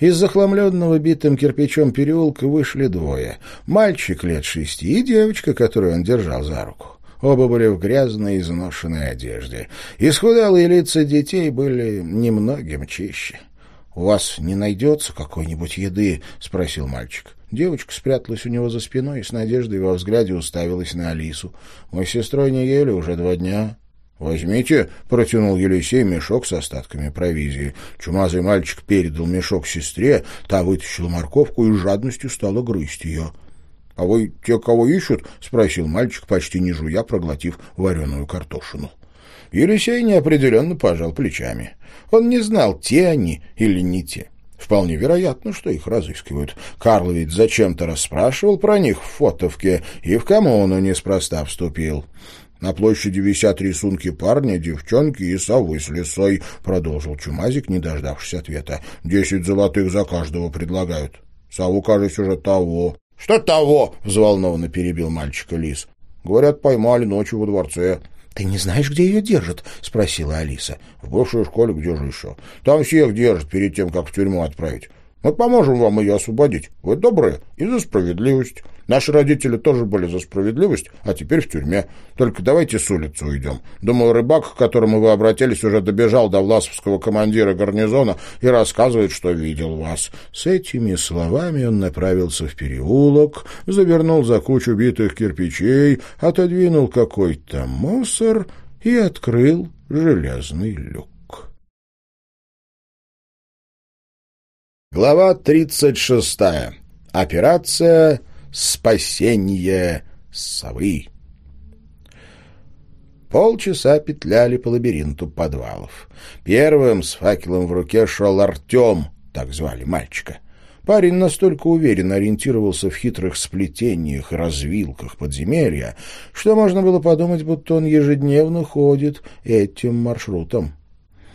Из захламленного битым кирпичом переулка вышли двое. Мальчик лет шести и девочка, которую он держал за руку. Оба были в грязной, изношенной одежде. Исхудалые лица детей были немногим чище. — У вас не найдется какой-нибудь еды? — спросил мальчик. Девочка спряталась у него за спиной и с надеждой во взгляде уставилась на Алису. — Мы с сестрой не ели уже два дня. «Возьмите», — протянул Елисей мешок с остатками провизии. Чумазый мальчик передал мешок сестре, та вытащила морковку и с жадностью стала грызть ее. «А вы те, кого ищут?» — спросил мальчик, почти не жуя, проглотив вареную картошину. Елисей неопределенно пожал плечами. Он не знал, те они или не те. Вполне вероятно, что их разыскивают. Карл ведь зачем-то расспрашивал про них в Фотовке и в коммуну неспроста вступил. На площади висят рисунки парня, девчонки и совы с лисой, — продолжил Чумазик, не дождавшись ответа. — Десять золотых за каждого предлагают. Сову, кажется, уже того. — Что того? — взволнованно перебил мальчика лис. — Говорят, поймали ночью во дворце. — Ты не знаешь, где ее держат? — спросила Алиса. — В бывшей школе где же еще? Там всех держат перед тем, как в тюрьму отправить. Мы поможем вам ее освободить. Вы добрые и за справедливость. Наши родители тоже были за справедливость, а теперь в тюрьме. Только давайте с улицы уйдем. Думаю, рыбак, к которому вы обратились, уже добежал до власовского командира гарнизона и рассказывает, что видел вас». С этими словами он направился в переулок, завернул за кучу битых кирпичей, отодвинул какой-то мусор и открыл железный люк. Глава тридцать шестая. Операция спасение совы. Полчаса петляли по лабиринту подвалов. Первым с факелом в руке шел Артем, так звали мальчика. Парень настолько уверенно ориентировался в хитрых сплетениях и развилках подземелья, что можно было подумать, будто он ежедневно ходит этим маршрутом.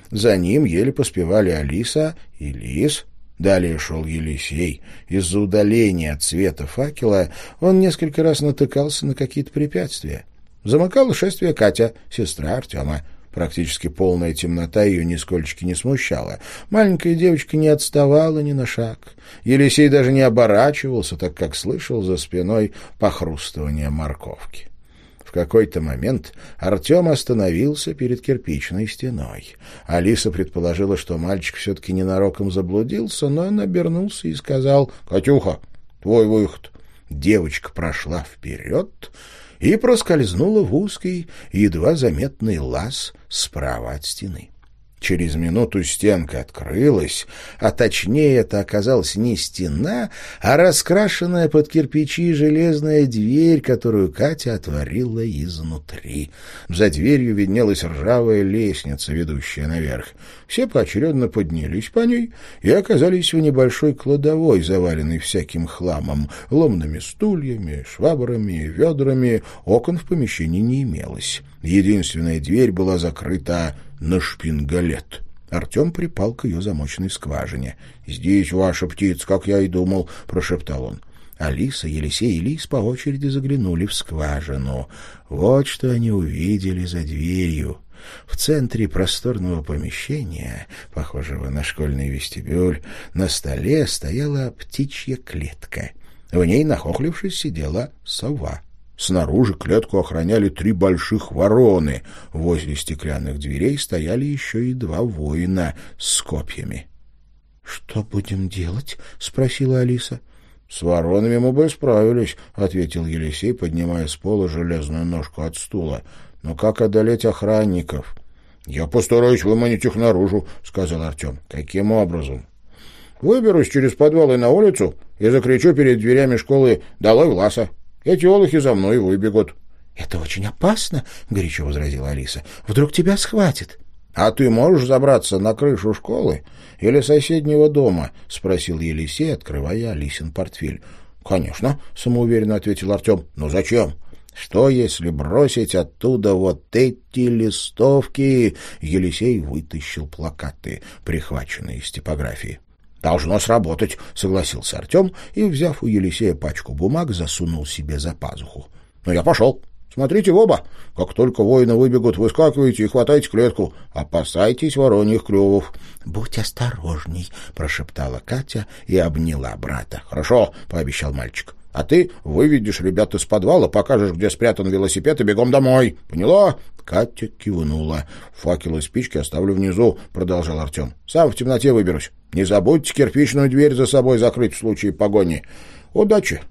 За ним еле поспевали Алиса и Лис, Далее шел Елисей. Из-за удаления от света факела он несколько раз натыкался на какие-то препятствия. Замыкала шествие Катя, сестра Артема. Практически полная темнота ее нисколько не смущала. Маленькая девочка не отставала ни на шаг. Елисей даже не оборачивался, так как слышал за спиной похрустывание морковки какой-то момент Артем остановился перед кирпичной стеной. Алиса предположила, что мальчик все-таки ненароком заблудился, но он обернулся и сказал «Катюха, твой выход». Девочка прошла вперед и проскользнула в узкий, едва заметный лаз справа от стены. Через минуту стенка открылась, а точнее это оказалась не стена, а раскрашенная под кирпичи железная дверь, которую Катя отворила изнутри. За дверью виднелась ржавая лестница, ведущая наверх. Все поочередно поднялись по ней и оказались в небольшой кладовой, заваленной всяким хламом, ломными стульями, швабрами, ведрами. Окон в помещении не имелось. Единственная дверь была закрыта на шпингалет. Артем припал к ее замочной скважине. «Здесь ваша птица, как я и думал», — прошептал он. Алиса, Елисей и Лис по очереди заглянули в скважину. Вот что они увидели за дверью. В центре просторного помещения, похожего на школьный вестибюль, на столе стояла птичья клетка. В ней, нахохлившись, сидела сова. Снаружи клетку охраняли три больших вороны. Возле стеклянных дверей стояли еще и два воина с копьями. — Что будем делать? — спросила Алиса. — С воронами мы бы справились, — ответил Елисей, поднимая с пола железную ножку от стула. — Но как одолеть охранников? — Я постараюсь выманить их наружу, — сказал Артем. — Каким образом? — Выберусь через подвалы на улицу и закричу перед дверями школы «Долой Власа!» Эти олухи за мной выбегут. — Это очень опасно, — горячо возразила Алиса. — Вдруг тебя схватит. — А ты можешь забраться на крышу школы или соседнего дома? — спросил Елисей, открывая Алисин портфель. — Конечно, — самоуверенно ответил Артем. — Но зачем? — Что, если бросить оттуда вот эти листовки? Елисей вытащил плакаты, прихваченные из типографии. «Должно сработать», — согласился Артем и, взяв у Елисея пачку бумаг, засунул себе за пазуху. «Ну, я пошел. Смотрите в оба. Как только воины выбегут, выскакивайте и хватайте клетку. Опасайтесь вороньих клювов». «Будь осторожней», — прошептала Катя и обняла брата. «Хорошо», — пообещал мальчик. А ты выведешь ребят из подвала, покажешь, где спрятан велосипед, и бегом домой. Поняла?» Катя кивнула. «Факел и спички оставлю внизу», — продолжал Артем. «Сам в темноте выберусь. Не забудьте кирпичную дверь за собой закрыть в случае погони. Удачи!»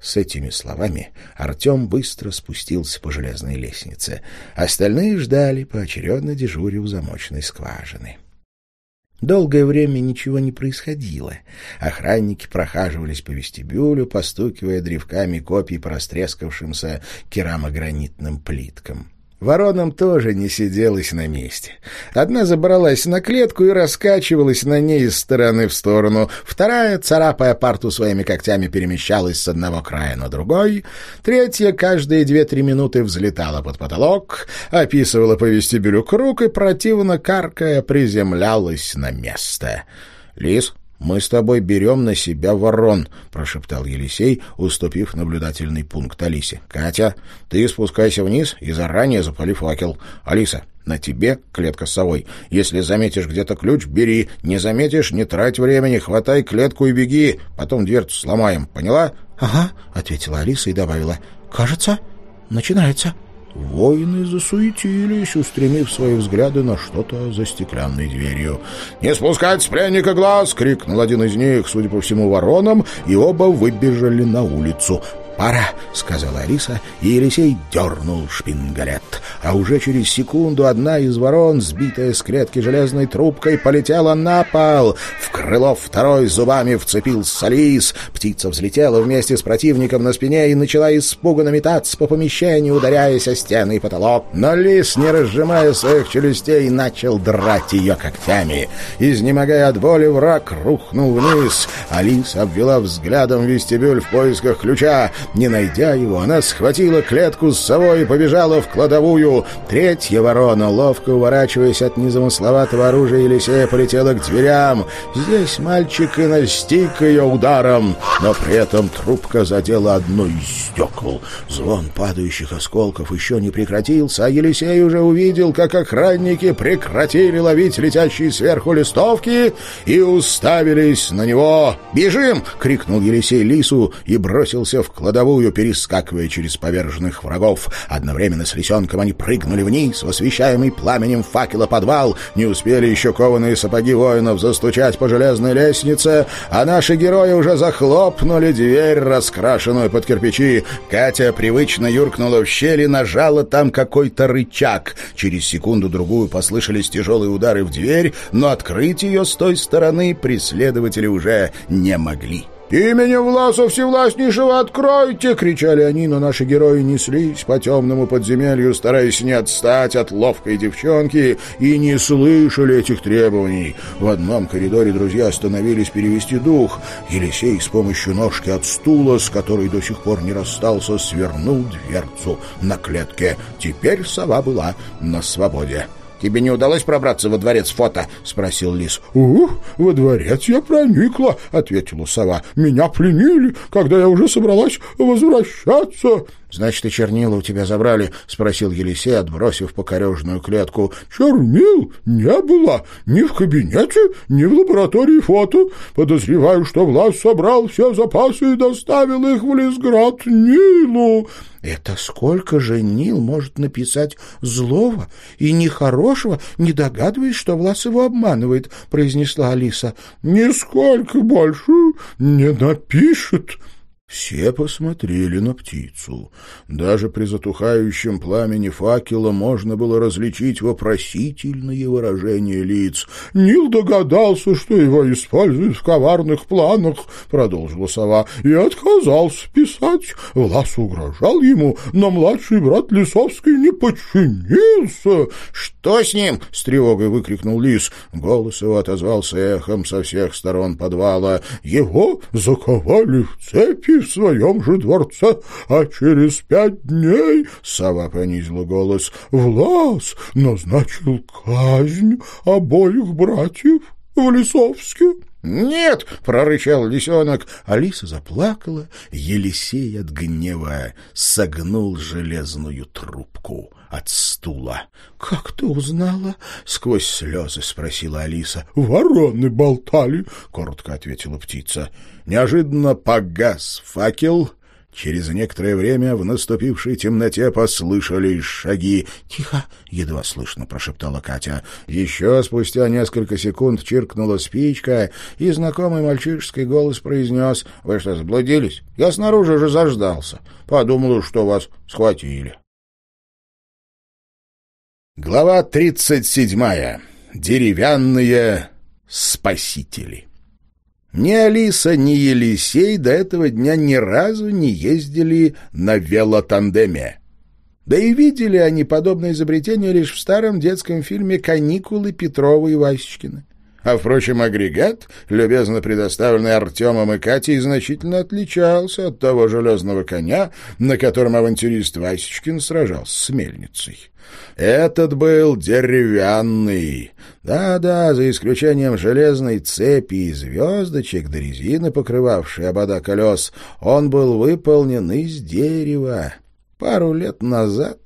С этими словами Артем быстро спустился по железной лестнице. Остальные ждали, поочередно дежуря у замочной скважины. Долгое время ничего не происходило. Охранники прохаживались по вестибюлю, постукивая древками копий по растрескавшимся керамогранитным плиткам. Воронам тоже не сиделось на месте. Одна забралась на клетку и раскачивалась на ней из стороны в сторону. Вторая, царапая парту своими когтями, перемещалась с одного края на другой. Третья каждые две-три минуты взлетала под потолок, описывала по вестибюлю круг и, противно каркая, приземлялась на место. «Лис, «Мы с тобой берем на себя ворон», — прошептал Елисей, уступив наблюдательный пункт Алисе. «Катя, ты спускайся вниз и заранее запали факел. Алиса, на тебе клетка с совой. Если заметишь где-то ключ, бери. Не заметишь, не трать времени, хватай клетку и беги. Потом дверцу сломаем. Поняла?» «Ага», — ответила Алиса и добавила. «Кажется, начинается». Воины засуетились, устремив свои взгляды на что-то за стеклянной дверью. «Не спускать с пленника глаз!» — крикнул один из них, судя по всему, вороном, и оба выбежали на улицу. «Пора», — сказала Алиса, и Елисей дернул шпингалет. А уже через секунду одна из ворон, сбитая с клетки железной трубкой, полетела на пол. В крыло второй зубами вцепился лис. Птица взлетела вместе с противником на спине и начала испуганно метаться по помещению, ударяясь о стены и потолок. Но лис, не разжимая своих челюстей, начал драть ее когтями. Изнемогая от боли, враг рухнул вниз. Алиса обвела взглядом вестибюль в поисках ключа. Не найдя его, она схватила клетку с совой и побежала в кладовую. Третья ворона, ловко уворачиваясь от незамысловатого оружия Елисея, полетела к дверям. Здесь мальчик и настиг ее ударом, но при этом трубка задела одно из стекол. Звон падающих осколков еще не прекратился, а Елисей уже увидел, как охранники прекратили ловить летящие сверху листовки и уставились на него. «Бежим!» — крикнул Елисей Лису и бросился в кладовую кладовую, перескакивая через поверженных врагов. Одновременно с лисенком они прыгнули вниз в освещаемый пламенем факела подвал. Не успели еще кованые сапоги воинов застучать по железной лестнице, а наши герои уже захлопнули дверь, раскрашенную под кирпичи. Катя привычно юркнула в щель и нажала там какой-то рычаг. Через секунду-другую послышались тяжелые удары в дверь, но открыть ее с той стороны преследователи уже не могли. «Именем Власа Всевластнейшего откройте!» — кричали они, но наши герои неслись по темному подземелью, стараясь не отстать от ловкой девчонки, и не слышали этих требований. В одном коридоре друзья остановились перевести дух. Елисей с помощью ножки от стула, с которой до сих пор не расстался, свернул дверцу на клетке. Теперь сова была на свободе. «Тебе не удалось пробраться во дворец фото?» — спросил лис. «Ух, во дворец я проникла», — ответила сова. «Меня пленили, когда я уже собралась возвращаться». «Значит, и чернила у тебя забрали?» — спросил Елисей, отбросив покорежную клетку. «Чернил не было ни в кабинете, ни в лаборатории фото. Подозреваю, что Влас собрал все запасы и доставил их в Лисград Нилу». «Это сколько же Нил может написать злого и нехорошего, не догадываясь, что Влас его обманывает?» — произнесла Алиса. «Нисколько больше не напишет». Все посмотрели на птицу. Даже при затухающем пламени факела можно было различить вопросительные выражения лиц. «Нил догадался, что его используют в коварных планах», — продолжила сова, — «и отказался писать. Влас угрожал ему, но младший брат Лисовский не подчинился». «Что с ним?» — с тревогой выкрикнул лис. Голос его отозвался эхом со всех сторон подвала. «Его заковали в цепи в своем же дворце, а через пять дней, — сова понизила голос, — Влас назначил казнь обоих братьев в Лисовске. «Нет!» — прорычал лисенок. Алиса заплакала. Елисей от гнева согнул железную трубку от стула. — Как ты узнала? — сквозь слезы спросила Алиса. — Вороны болтали, — коротко ответила птица. Неожиданно погас факел, Через некоторое время в наступившей темноте послышались шаги. «Тихо!» — едва слышно прошептала Катя. Еще спустя несколько секунд чиркнула спичка, и знакомый мальчишеский голос произнес. «Вы что, заблудились? Я снаружи уже заждался. Подумал, что вас схватили». Глава тридцать седьмая. Деревянные спасители. Ни Алиса, ни Елисей до этого дня ни разу не ездили на велотандеме. Да и видели они подобное изобретение лишь в старом детском фильме «Каникулы» Петрова и Васечкина. А, впрочем, агрегат, любезно предоставленный Артемом и Катей, значительно отличался от того железного коня, на котором авантюрист Васечкин сражался с мельницей. Этот был деревянный. Да-да, за исключением железной цепи и звездочек до резины, покрывавшей обода колес, он был выполнен из дерева. Пару лет назад,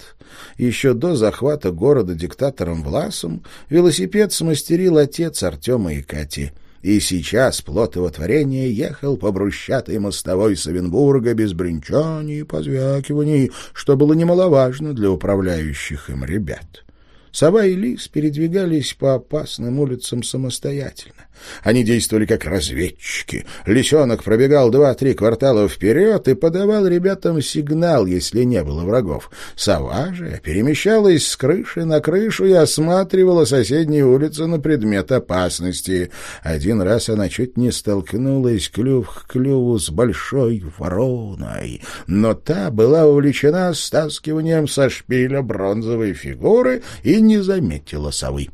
еще до захвата города диктатором Власом, велосипед смастерил отец Артема и Кати — и сейчас плод его творения ехал по брусчатой мостовой Савенбурга без бренчаний и позвякиваний, что было немаловажно для управляющих им ребят. Сова и лис передвигались по опасным улицам самостоятельно. Они действовали как разведчики. Лисенок пробегал два-три квартала вперед и подавал ребятам сигнал, если не было врагов. Сова же перемещалась с крыши на крышу и осматривала соседние улицы на предмет опасности. Один раз она чуть не столкнулась клюв к клюву с большой вороной, но та была увлечена стаскиванием со шпиля бронзовой фигуры и не заметила совы.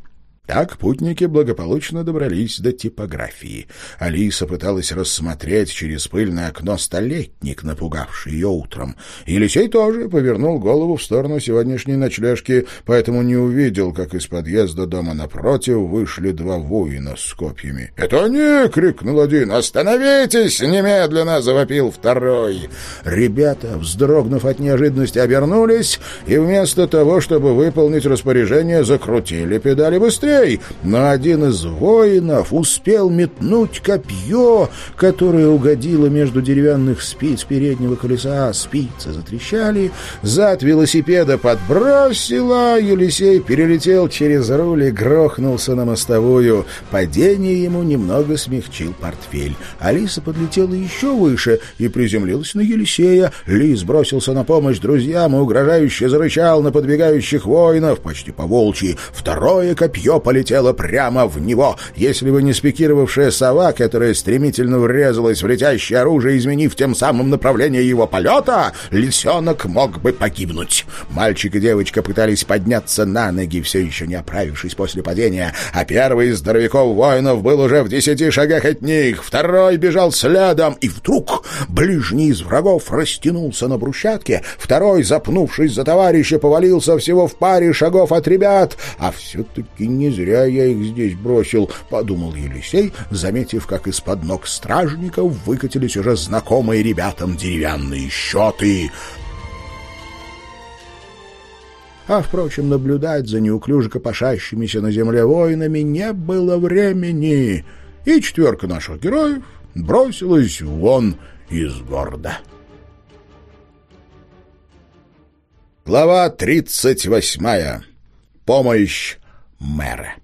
Так путники благополучно добрались до типографии. Алиса пыталась рассмотреть через пыльное окно столетник, напугавший ее утром. Елисей тоже повернул голову в сторону сегодняшней ночлежки, поэтому не увидел, как из подъезда дома напротив вышли два воина с копьями. «Это они!» — крикнул один. «Остановитесь!» — немедленно завопил второй. Ребята, вздрогнув от неожиданности, обернулись и вместо того, чтобы выполнить распоряжение, закрутили педали быстрее людей, но один из воинов успел метнуть копье, которое угодило между деревянных спиц переднего колеса. Спицы затрещали, зад велосипеда подбросило, Елисей перелетел через руль и грохнулся на мостовую. Падение ему немного смягчил портфель. Алиса подлетела еще выше и приземлилась на Елисея. Лис бросился на помощь друзьям и угрожающе зарычал на подбегающих воинов, почти по волчьи. Второе копье полетела прямо в него. Если бы не спикировавшая сова, которая стремительно врезалась в летящее оружие, изменив тем самым направление его полета, лисенок мог бы погибнуть. Мальчик и девочка пытались подняться на ноги, все еще не оправившись после падения, а первый из здоровяков-воинов был уже в десяти шагах от них, второй бежал следом, и вдруг ближний из врагов растянулся на брусчатке, второй, запнувшись за товарища, повалился всего в паре шагов от ребят, а все-таки не зря я их здесь бросил», — подумал Елисей, заметив, как из-под ног стражников выкатились уже знакомые ребятам деревянные счеты. А, впрочем, наблюдать за неуклюже копошащимися на земле воинами не было времени, и четверка наших героев бросилась вон из города. Глава тридцать восьмая. Помощь мэра.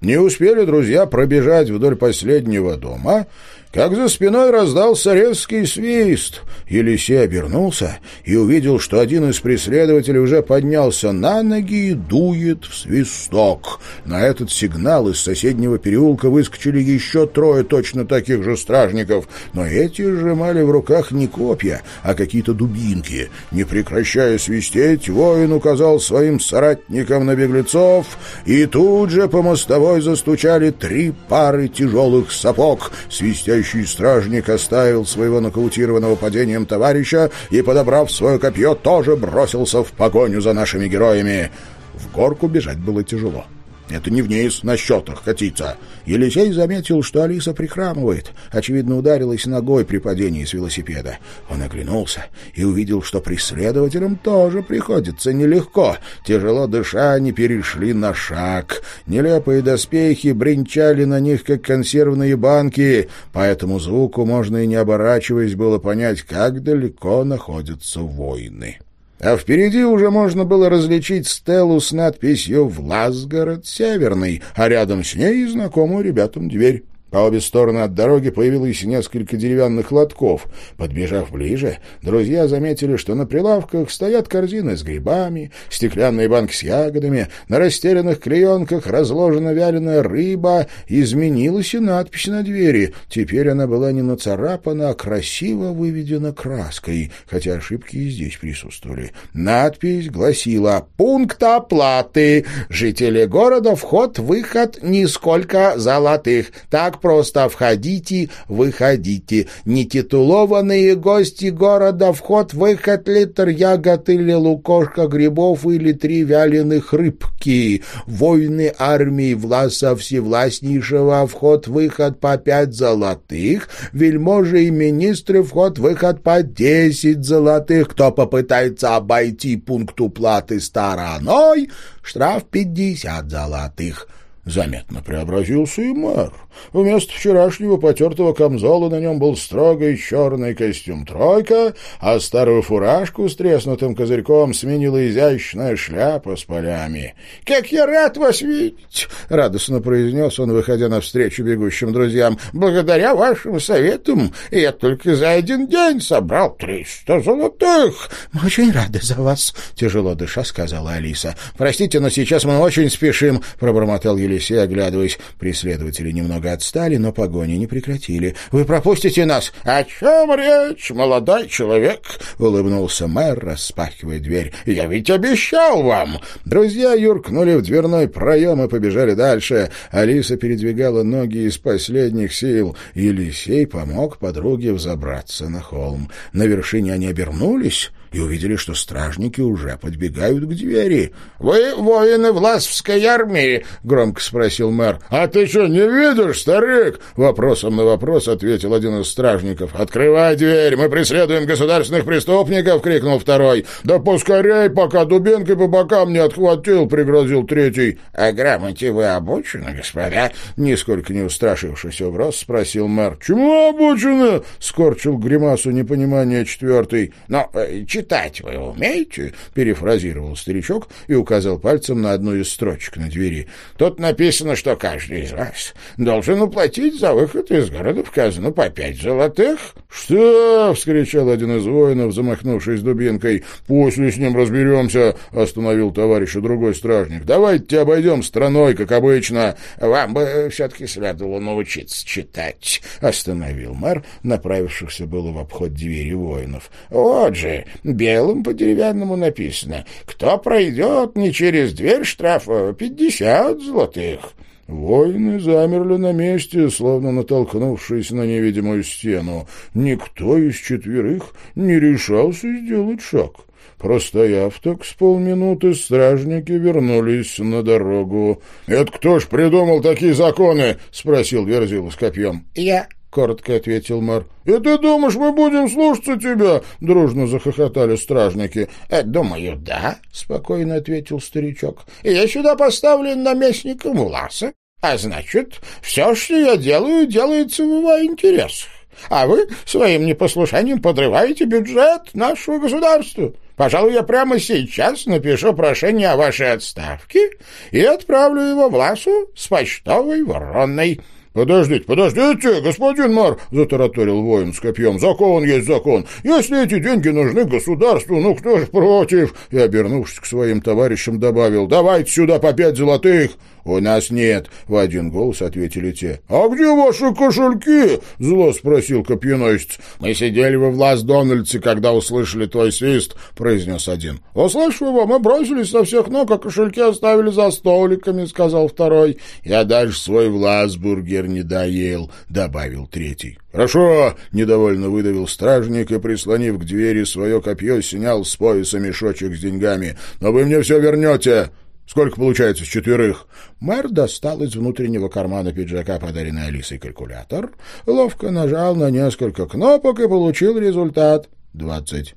Не успели друзья пробежать вдоль последнего дома, как за спиной раздался резкий свист. Елисей обернулся и увидел, что один из преследователей уже поднялся на ноги и дует в свисток. На этот сигнал из соседнего переулка выскочили еще трое точно таких же стражников, но эти сжимали в руках не копья, а какие-то дубинки. Не прекращая свистеть, воин указал своим соратникам на беглецов, и тут же по мостовой застучали три пары тяжелых сапог. Свистящий Сияющий стражник оставил своего нокаутированного падением товарища и, подобрав свое копье, тоже бросился в погоню за нашими героями. В горку бежать было тяжело. Это не вниз на счетах катиться. Елисей заметил, что Алиса прихрамывает. Очевидно, ударилась ногой при падении с велосипеда. Он оглянулся и увидел, что преследователям тоже приходится нелегко. Тяжело дыша, они перешли на шаг. Нелепые доспехи бренчали на них, как консервные банки. По этому звуку можно и не оборачиваясь было понять, как далеко находятся воины. А впереди уже можно было различить стелу с надписью «Власгород Северный», а рядом с ней знакомую ребятам дверь. По обе стороны от дороги появилось несколько деревянных лотков. Подбежав ближе, друзья заметили, что на прилавках стоят корзины с грибами, стеклянные банки с ягодами, на расстеленных клеенках разложена вяленая рыба, изменилась и надпись на двери. Теперь она была не нацарапана, а красиво выведена краской, хотя ошибки и здесь присутствовали. Надпись гласила «Пункт оплаты. Жители города вход-выход нисколько золотых. Так просто входите, выходите. Нетитулованные гости города, вход-выход, литр ягод или лукошка грибов или три вяленых рыбки. Войны армии Власа Всевластнейшего, вход-выход по пять золотых. Вельможи и министры, вход-выход по десять золотых. Кто попытается обойти пункт уплаты стороной, штраф пятьдесят золотых. Заметно преобразился и мэр. Вместо вчерашнего потертого камзола на нем был строгий черный костюм «тройка», а старую фуражку с треснутым козырьком сменила изящная шляпа с полями. «Как я рад вас видеть!» — радостно произнес он, выходя навстречу бегущим друзьям. «Благодаря вашим советам я только за один день собрал триста золотых!» «Мы очень рады за вас!» — тяжело дыша сказала Алиса. «Простите, но сейчас мы очень спешим!» — пробормотал Елисей, оглядываясь. Преследователи немного отстали, но погони не прекратили. «Вы пропустите нас!» «О чем речь, молодой человек?» — улыбнулся мэр, распахивая дверь. «Я ведь обещал вам!» Друзья юркнули в дверной проем и побежали дальше. Алиса передвигала ноги из последних сил. Елисей помог подруге взобраться на холм. На вершине они обернулись и увидели, что стражники уже подбегают к двери. — Вы воины Власовской армии? — громко спросил мэр. — А ты что, не видишь, старик? — вопросом на вопрос ответил один из стражников. — Открывай дверь, мы преследуем государственных преступников! — крикнул второй. — Да поскорей, пока дубинкой по бокам не отхватил! — пригрозил третий. — А грамоте вы обучены, господа? — нисколько не устрашившись угроз, спросил мэр. — Чему обучены? — скорчил гримасу непонимания четвертый. — Но э, читать вы умеете?» — перефразировал старичок и указал пальцем на одну из строчек на двери. «Тут написано, что каждый из вас должен уплатить за выход из города в казну по пять золотых». «Что?» — вскричал один из воинов, замахнувшись дубинкой. «После с ним разберемся», — остановил товарища другой стражник. «Давайте обойдем страной, как обычно. Вам бы все-таки следовало научиться читать», — остановил мэр, направившихся было в обход двери воинов. «Вот же, белым по деревянному написано. Кто пройдет не через дверь, штрафа пятьдесят золотых. Воины замерли на месте, словно натолкнувшись на невидимую стену. Никто из четверых не решался сделать шаг. Простояв так с полминуты, стражники вернулись на дорогу. — Это кто ж придумал такие законы? — спросил Верзила с копьем. — Я, — коротко ответил мэр. — И ты думаешь, мы будем слушаться тебя? — дружно захохотали стражники. «Э, — Думаю, да, — спокойно ответил старичок. — Я сюда поставлен наместником Уласа, а значит, все, что я делаю, делается в его интересах. А вы своим непослушанием подрываете бюджет нашего государства. Пожалуй, я прямо сейчас напишу прошение о вашей отставке и отправлю его в Ласу с почтовой вороной. «Подождите, подождите, господин мэр!» — затараторил воин с копьем. «Закон есть закон. Если эти деньги нужны государству, ну кто же против?» И, обернувшись к своим товарищам, добавил. «Давайте сюда по пять золотых!» «У нас нет», — в один голос ответили те. «А где ваши кошельки?» — зло спросил копьеносец. «Мы сидели во власть Дональдсе, когда услышали твой свист», — произнес один. «Услышав его, мы бросились со всех ног, а кошельки оставили за столиками», — сказал второй. «Я даже свой власбургер не доел», — добавил третий. «Хорошо!» — недовольно выдавил стражник и, прислонив к двери свое копье, снял с пояса мешочек с деньгами. «Но вы мне все вернете!» Сколько получается с четверых?» Мэр достал из внутреннего кармана пиджака подаренный Алисой калькулятор, ловко нажал на несколько кнопок и получил результат — двадцать.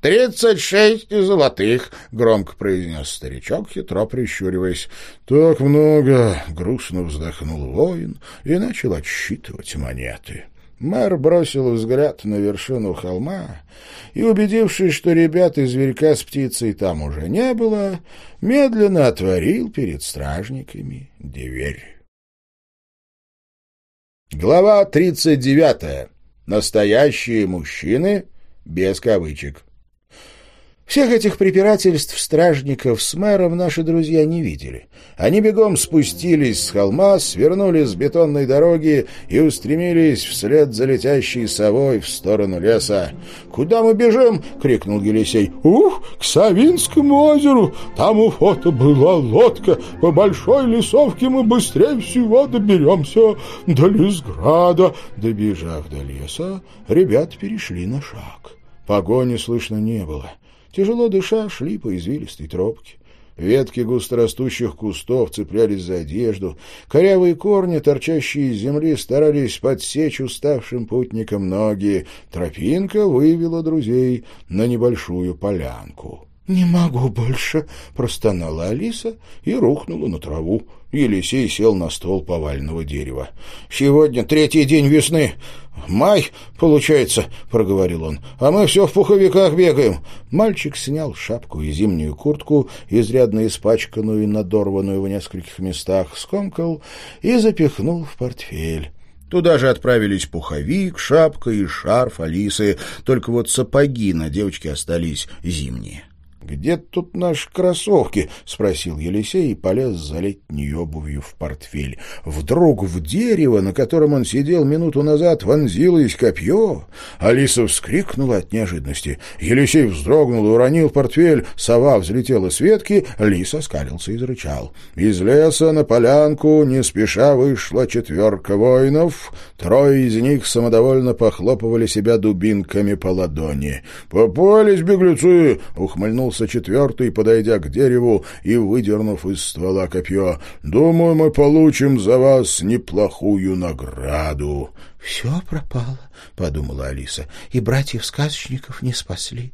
«Тридцать шесть золотых», — громко произнес старичок, хитро прищуриваясь. «Так много!» — грустно вздохнул воин и начал отсчитывать монеты. Мэр бросил взгляд на вершину холма и, убедившись, что ребят из зверька с птицей там уже не было, медленно отворил перед стражниками дверь. Глава тридцать девятая. Настоящие мужчины без кавычек. Всех этих препирательств стражников с мэром наши друзья не видели. Они бегом спустились с холма, свернули с бетонной дороги и устремились вслед за летящей совой в сторону леса. «Куда мы бежим?» — крикнул Елисей. «Ух, к Савинскому озеру! Там у фото была лодка. По большой лесовке мы быстрее всего доберемся до Лесграда». Добежав до леса, ребят перешли на шаг. Погони слышно не было. Тяжело дыша, шли по извилистой тропке. Ветки густорастущих кустов цеплялись за одежду, корявые корни, торчащие из земли, старались подсечь уставшим путникам ноги. Тропинка вывела друзей на небольшую полянку. «Не могу больше!» — простонала Алиса и рухнула на траву. Елисей сел на стол поваленного дерева. «Сегодня третий день весны. Май, получается», — проговорил он. «А мы все в пуховиках бегаем». Мальчик снял шапку и зимнюю куртку, изрядно испачканную и надорванную в нескольких местах, скомкал и запихнул в портфель. Туда же отправились пуховик, шапка и шарф Алисы, только вот сапоги на девочке остались зимние. «Где тут наши кроссовки?» — спросил Елисей и полез за летней обувью в портфель. Вдруг в дерево, на котором он сидел минуту назад, вонзилось копье. Алиса вскрикнула от неожиданности. Елисей вздрогнул и уронил портфель. Сова взлетела с ветки, лис оскалился и зарычал. Из леса на полянку не спеша вышла четверка воинов. Трое из них самодовольно похлопывали себя дубинками по ладони. «Попались беглецы!» — ухмыльнулся появился четвертый, подойдя к дереву и выдернув из ствола копье. «Думаю, мы получим за вас неплохую награду». «Все пропало», — подумала Алиса, — «и братьев-сказочников не спасли,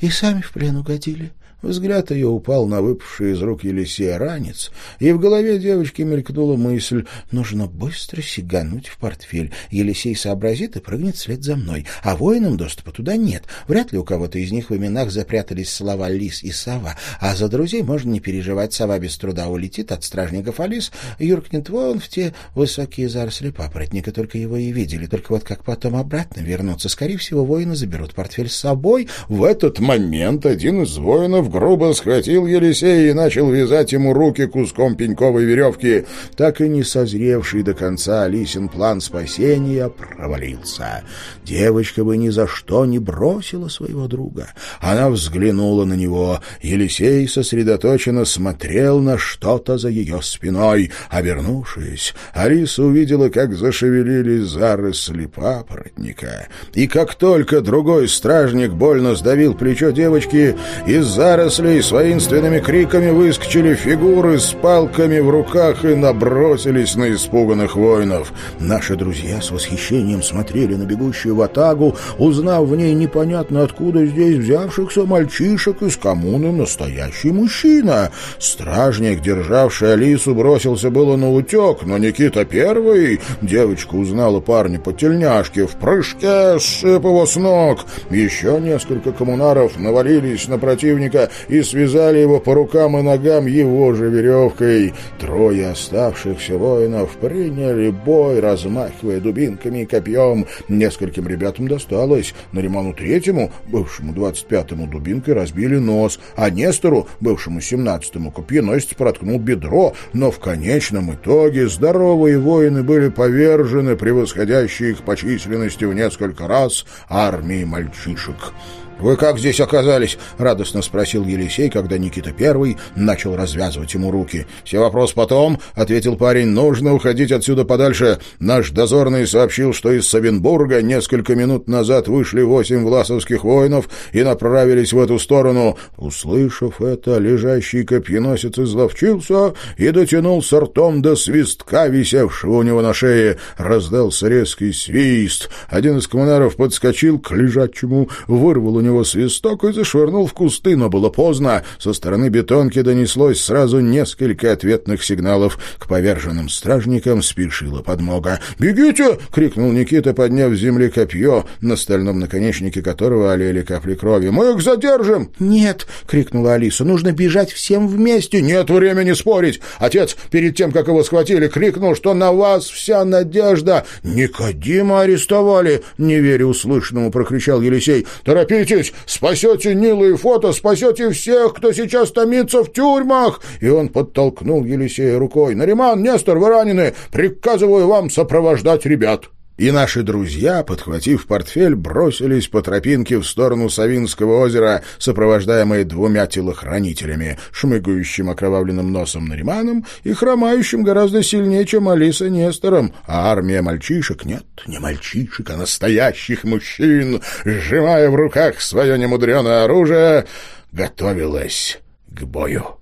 и сами в плен угодили». Взгляд ее упал на выпавший из рук Елисея ранец, и в голове девочки мелькнула мысль «Нужно быстро сигануть в портфель. Елисей сообразит и прыгнет вслед за мной, а воинам доступа туда нет. Вряд ли у кого-то из них в именах запрятались слова «лис» и «сова», а за друзей можно не переживать, сова без труда улетит от стражников, а лис юркнет вон в те высокие заросли папоротника, только его и видели. Только вот как потом обратно вернуться? Скорее всего, воины заберут портфель с собой. В этот момент один из воинов грубо схватил Елисея и начал вязать ему руки куском пеньковой веревки. Так и не созревший до конца Алисин план спасения провалился. Девочка бы ни за что не бросила своего друга. Она взглянула на него. Елисей сосредоточенно смотрел на что-то за ее спиной. Обернувшись, Алиса увидела, как зашевелились заросли папоротника. И как только другой стражник больно сдавил плечо девочки, из зарослей зарослей с воинственными криками выскочили фигуры с палками в руках и набросились на испуганных воинов. Наши друзья с восхищением смотрели на бегущую ватагу, узнав в ней непонятно откуда здесь взявшихся мальчишек из коммуны настоящий мужчина. Стражник, державший Алису, бросился было на утек, но Никита первый, девочка узнала парня по тельняшке, в прыжке сшиб его с ног. Еще несколько коммунаров навалились на противника, и связали его по рукам и ногам его же веревкой. Трое оставшихся воинов приняли бой, размахивая дубинками и копьем. Нескольким ребятам досталось. Нариману Третьему, бывшему двадцать пятому, дубинкой разбили нос, а Нестору, бывшему семнадцатому, копьеносец проткнул бедро, но в конечном итоге здоровые воины были повержены, превосходящие их по численности в несколько раз армии мальчишек. «Вы как здесь оказались?» — радостно спросил Елисей, когда Никита Первый начал развязывать ему руки. «Все вопрос потом», — ответил парень. «Нужно уходить отсюда подальше. Наш дозорный сообщил, что из Савенбурга несколько минут назад вышли восемь власовских воинов и направились в эту сторону». Услышав это, лежащий копьеносец изловчился и дотянулся ртом до свистка, висевшего у него на шее. Раздался резкий свист. Один из коммунаров подскочил к лежачему, вырвал у него свисток и зашвырнул в кусты, но было поздно. Со стороны бетонки донеслось сразу несколько ответных сигналов. К поверженным стражникам спешила подмога. «Бегите!» — крикнул Никита, подняв с земли копье, на стальном наконечнике которого олели капли крови. «Мы их задержим!» «Нет!» — крикнула Алиса. «Нужно бежать всем вместе!» «Нет времени спорить! Отец, перед тем, как его схватили, крикнул, что на вас вся надежда!» «Никодима арестовали!» — не веря услышанному, прокричал Елисей. «Торопитесь! Спасете Нилу и фото! Спасете всех, кто сейчас томится в тюрьмах!» И он подтолкнул Елисея рукой. «Нариман, Нестор, вы ранены! Приказываю вам сопровождать ребят!» И наши друзья, подхватив портфель, бросились по тропинке в сторону Савинского озера, сопровождаемые двумя телохранителями, шмыгающим окровавленным носом Нариманом и хромающим гораздо сильнее, чем Алиса Нестором. А армия мальчишек, нет, не мальчишек, а настоящих мужчин, сжимая в руках свое немудреное оружие, готовилась к бою.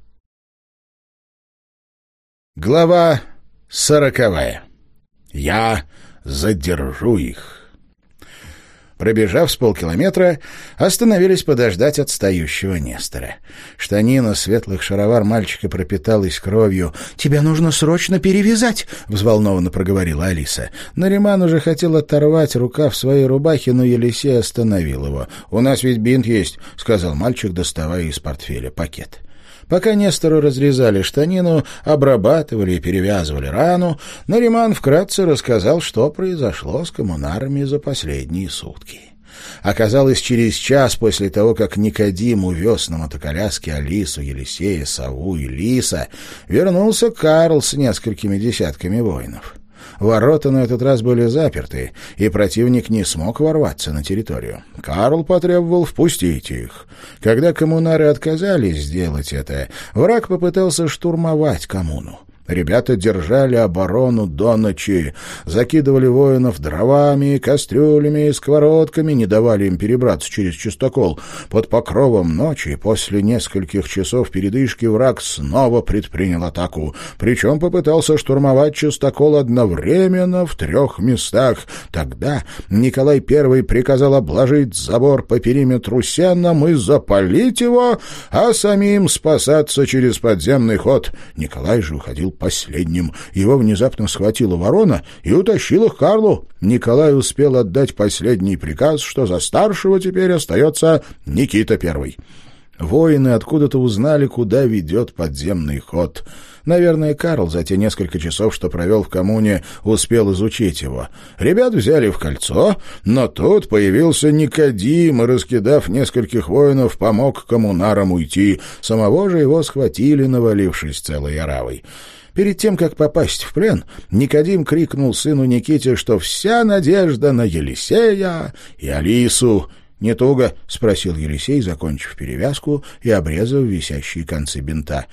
Глава сороковая. Я задержу их. Пробежав с полкилометра, остановились подождать отстающего Нестора. Штанина светлых шаровар мальчика пропиталась кровью. «Тебя нужно срочно перевязать!» — взволнованно проговорила Алиса. Нариман уже хотел оторвать рукав своей рубахи, но Елисей остановил его. «У нас ведь бинт есть», — сказал мальчик, доставая из портфеля пакет. Пока Нестору разрезали штанину, обрабатывали и перевязывали рану, Нариман вкратце рассказал, что произошло с коммунарами за последние сутки. Оказалось, через час после того, как Никодим увез на мотоколяске Алису, Елисея, Саву и Лиса, вернулся Карл с несколькими десятками воинов. Ворота на этот раз были заперты, и противник не смог ворваться на территорию. Карл потребовал впустить их. Когда коммунары отказались сделать это, враг попытался штурмовать коммуну. Ребята держали оборону до ночи, закидывали воинов дровами, кастрюлями и сковородками, не давали им перебраться через чистокол. Под покровом ночи, после нескольких часов передышки, враг снова предпринял атаку. Причем попытался штурмовать чистокол одновременно в трех местах. Тогда Николай I приказал обложить забор по периметру сеном и запалить его, а самим спасаться через подземный ход. Николай же уходил последним. Его внезапно схватила ворона и утащила к Карлу. Николай успел отдать последний приказ, что за старшего теперь остается Никита Первый. Воины откуда-то узнали, куда ведет подземный ход. Наверное, Карл за те несколько часов, что провел в коммуне, успел изучить его. Ребят взяли в кольцо, но тут появился Никодим и, раскидав нескольких воинов, помог коммунарам уйти. Самого же его схватили, навалившись целой оравой. Перед тем, как попасть в плен, Никодим крикнул сыну Никите, что вся надежда на Елисея и Алису. «Не туго?» — спросил Елисей, закончив перевязку и обрезав висящие концы бинта.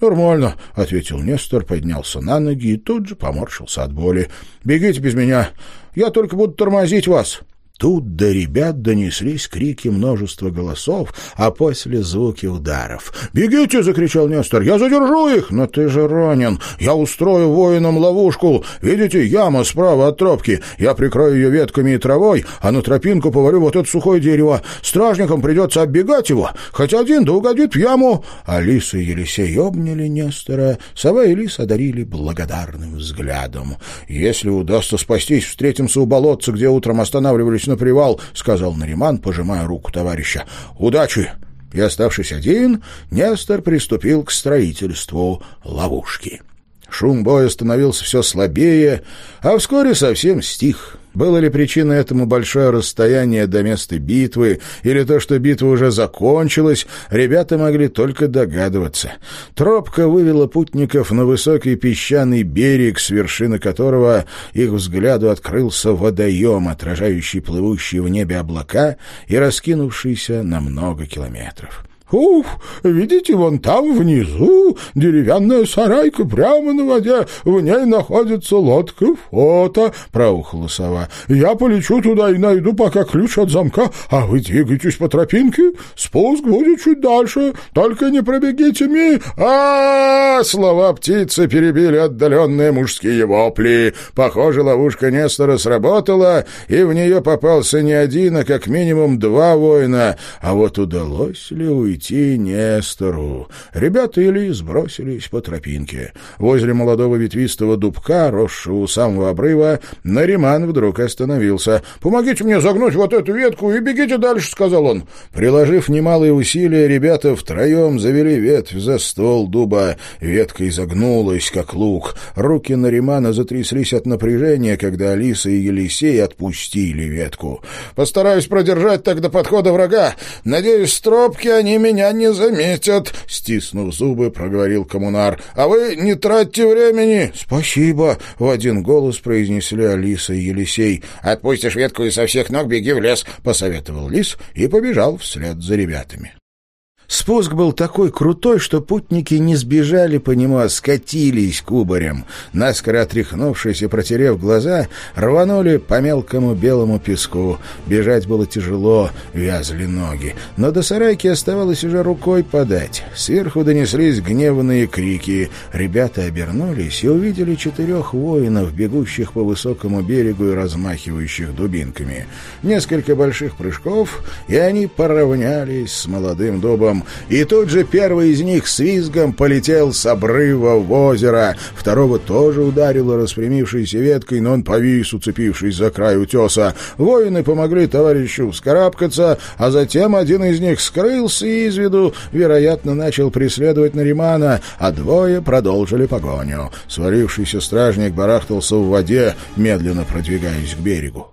«Нормально», — ответил Нестор, поднялся на ноги и тут же поморщился от боли. «Бегите без меня. Я только буду тормозить вас». Тут до ребят донеслись крики множества голосов, а после звуки ударов. «Бегите!» — закричал Нестор. «Я задержу их!» «Но ты же ранен! Я устрою воинам ловушку! Видите, яма справа от тропки. Я прикрою ее ветками и травой, а на тропинку поварю вот это сухое дерево. Стражникам придется оббегать его, хоть один да угодит в яму!» Алиса и Елисей обняли Нестора. Сова и Лис одарили благодарным взглядом. «Если удастся спастись, встретимся у болотца, где утром останавливались на привал», — сказал Нариман, пожимая руку товарища. «Удачи!» И, оставшись один, Нестор приступил к строительству ловушки. Шум боя становился все слабее, а вскоре совсем стих. Было ли причиной этому большое расстояние до места битвы или то, что битва уже закончилась, ребята могли только догадываться. Тропка вывела путников на высокий песчаный берег, с вершины которого их взгляду открылся водоем, отражающий плывущие в небе облака и раскинувшийся на много километров. «Ух, видите, вон там внизу деревянная сарайка прямо на воде, в ней находится лодка фото», — проухала сова. «Я полечу туда и найду пока ключ от замка, а вы двигайтесь по тропинке, спуск будет чуть дальше, только не пробегите ми...» -а Слова птицы перебили отдаленные мужские вопли. Похоже, ловушка Нестора сработала, и в нее попался не один, а как минимум два воина. А вот удалось ли уйти Нестору? Ребята или сбросились по тропинке. Возле молодого ветвистого дубка, росшего у самого обрыва, Нариман вдруг остановился. «Помогите мне загнуть вот эту ветку и бегите дальше», — сказал он. Приложив немалые усилия, ребята втроем завели ветвь за ствол дуба. Ветка изогнулась, как лук. Руки Наримана затряслись от напряжения, когда Алиса и Елисей отпустили ветку. «Постараюсь продержать так до подхода врага. Надеюсь, стропки они меня не заметят», — стиснув зубы, проговорил коммунар. «А вы не тратьте времени». «Спасибо», — в один голос произнесли Алиса и Елисей. «Отпустишь ветку и со всех ног беги в лес», — посоветовал Лис и побежал вслед за ребятами. Спуск был такой крутой, что путники не сбежали по нему, а скатились кубарем. Наскоро отряхнувшись и протерев глаза, рванули по мелкому белому песку. Бежать было тяжело, вязли ноги. Но до сарайки оставалось уже рукой подать. Сверху донеслись гневные крики. Ребята обернулись и увидели четырех воинов, бегущих по высокому берегу и размахивающих дубинками. Несколько больших прыжков, и они поравнялись с молодым дубом, и тут же первый из них с визгом полетел с обрыва в озеро. Второго тоже ударило распрямившейся веткой, но он повис, уцепившись за край утеса. Воины помогли товарищу вскарабкаться, а затем один из них скрылся из виду, вероятно, начал преследовать Наримана, а двое продолжили погоню. Свалившийся стражник барахтался в воде, медленно продвигаясь к берегу.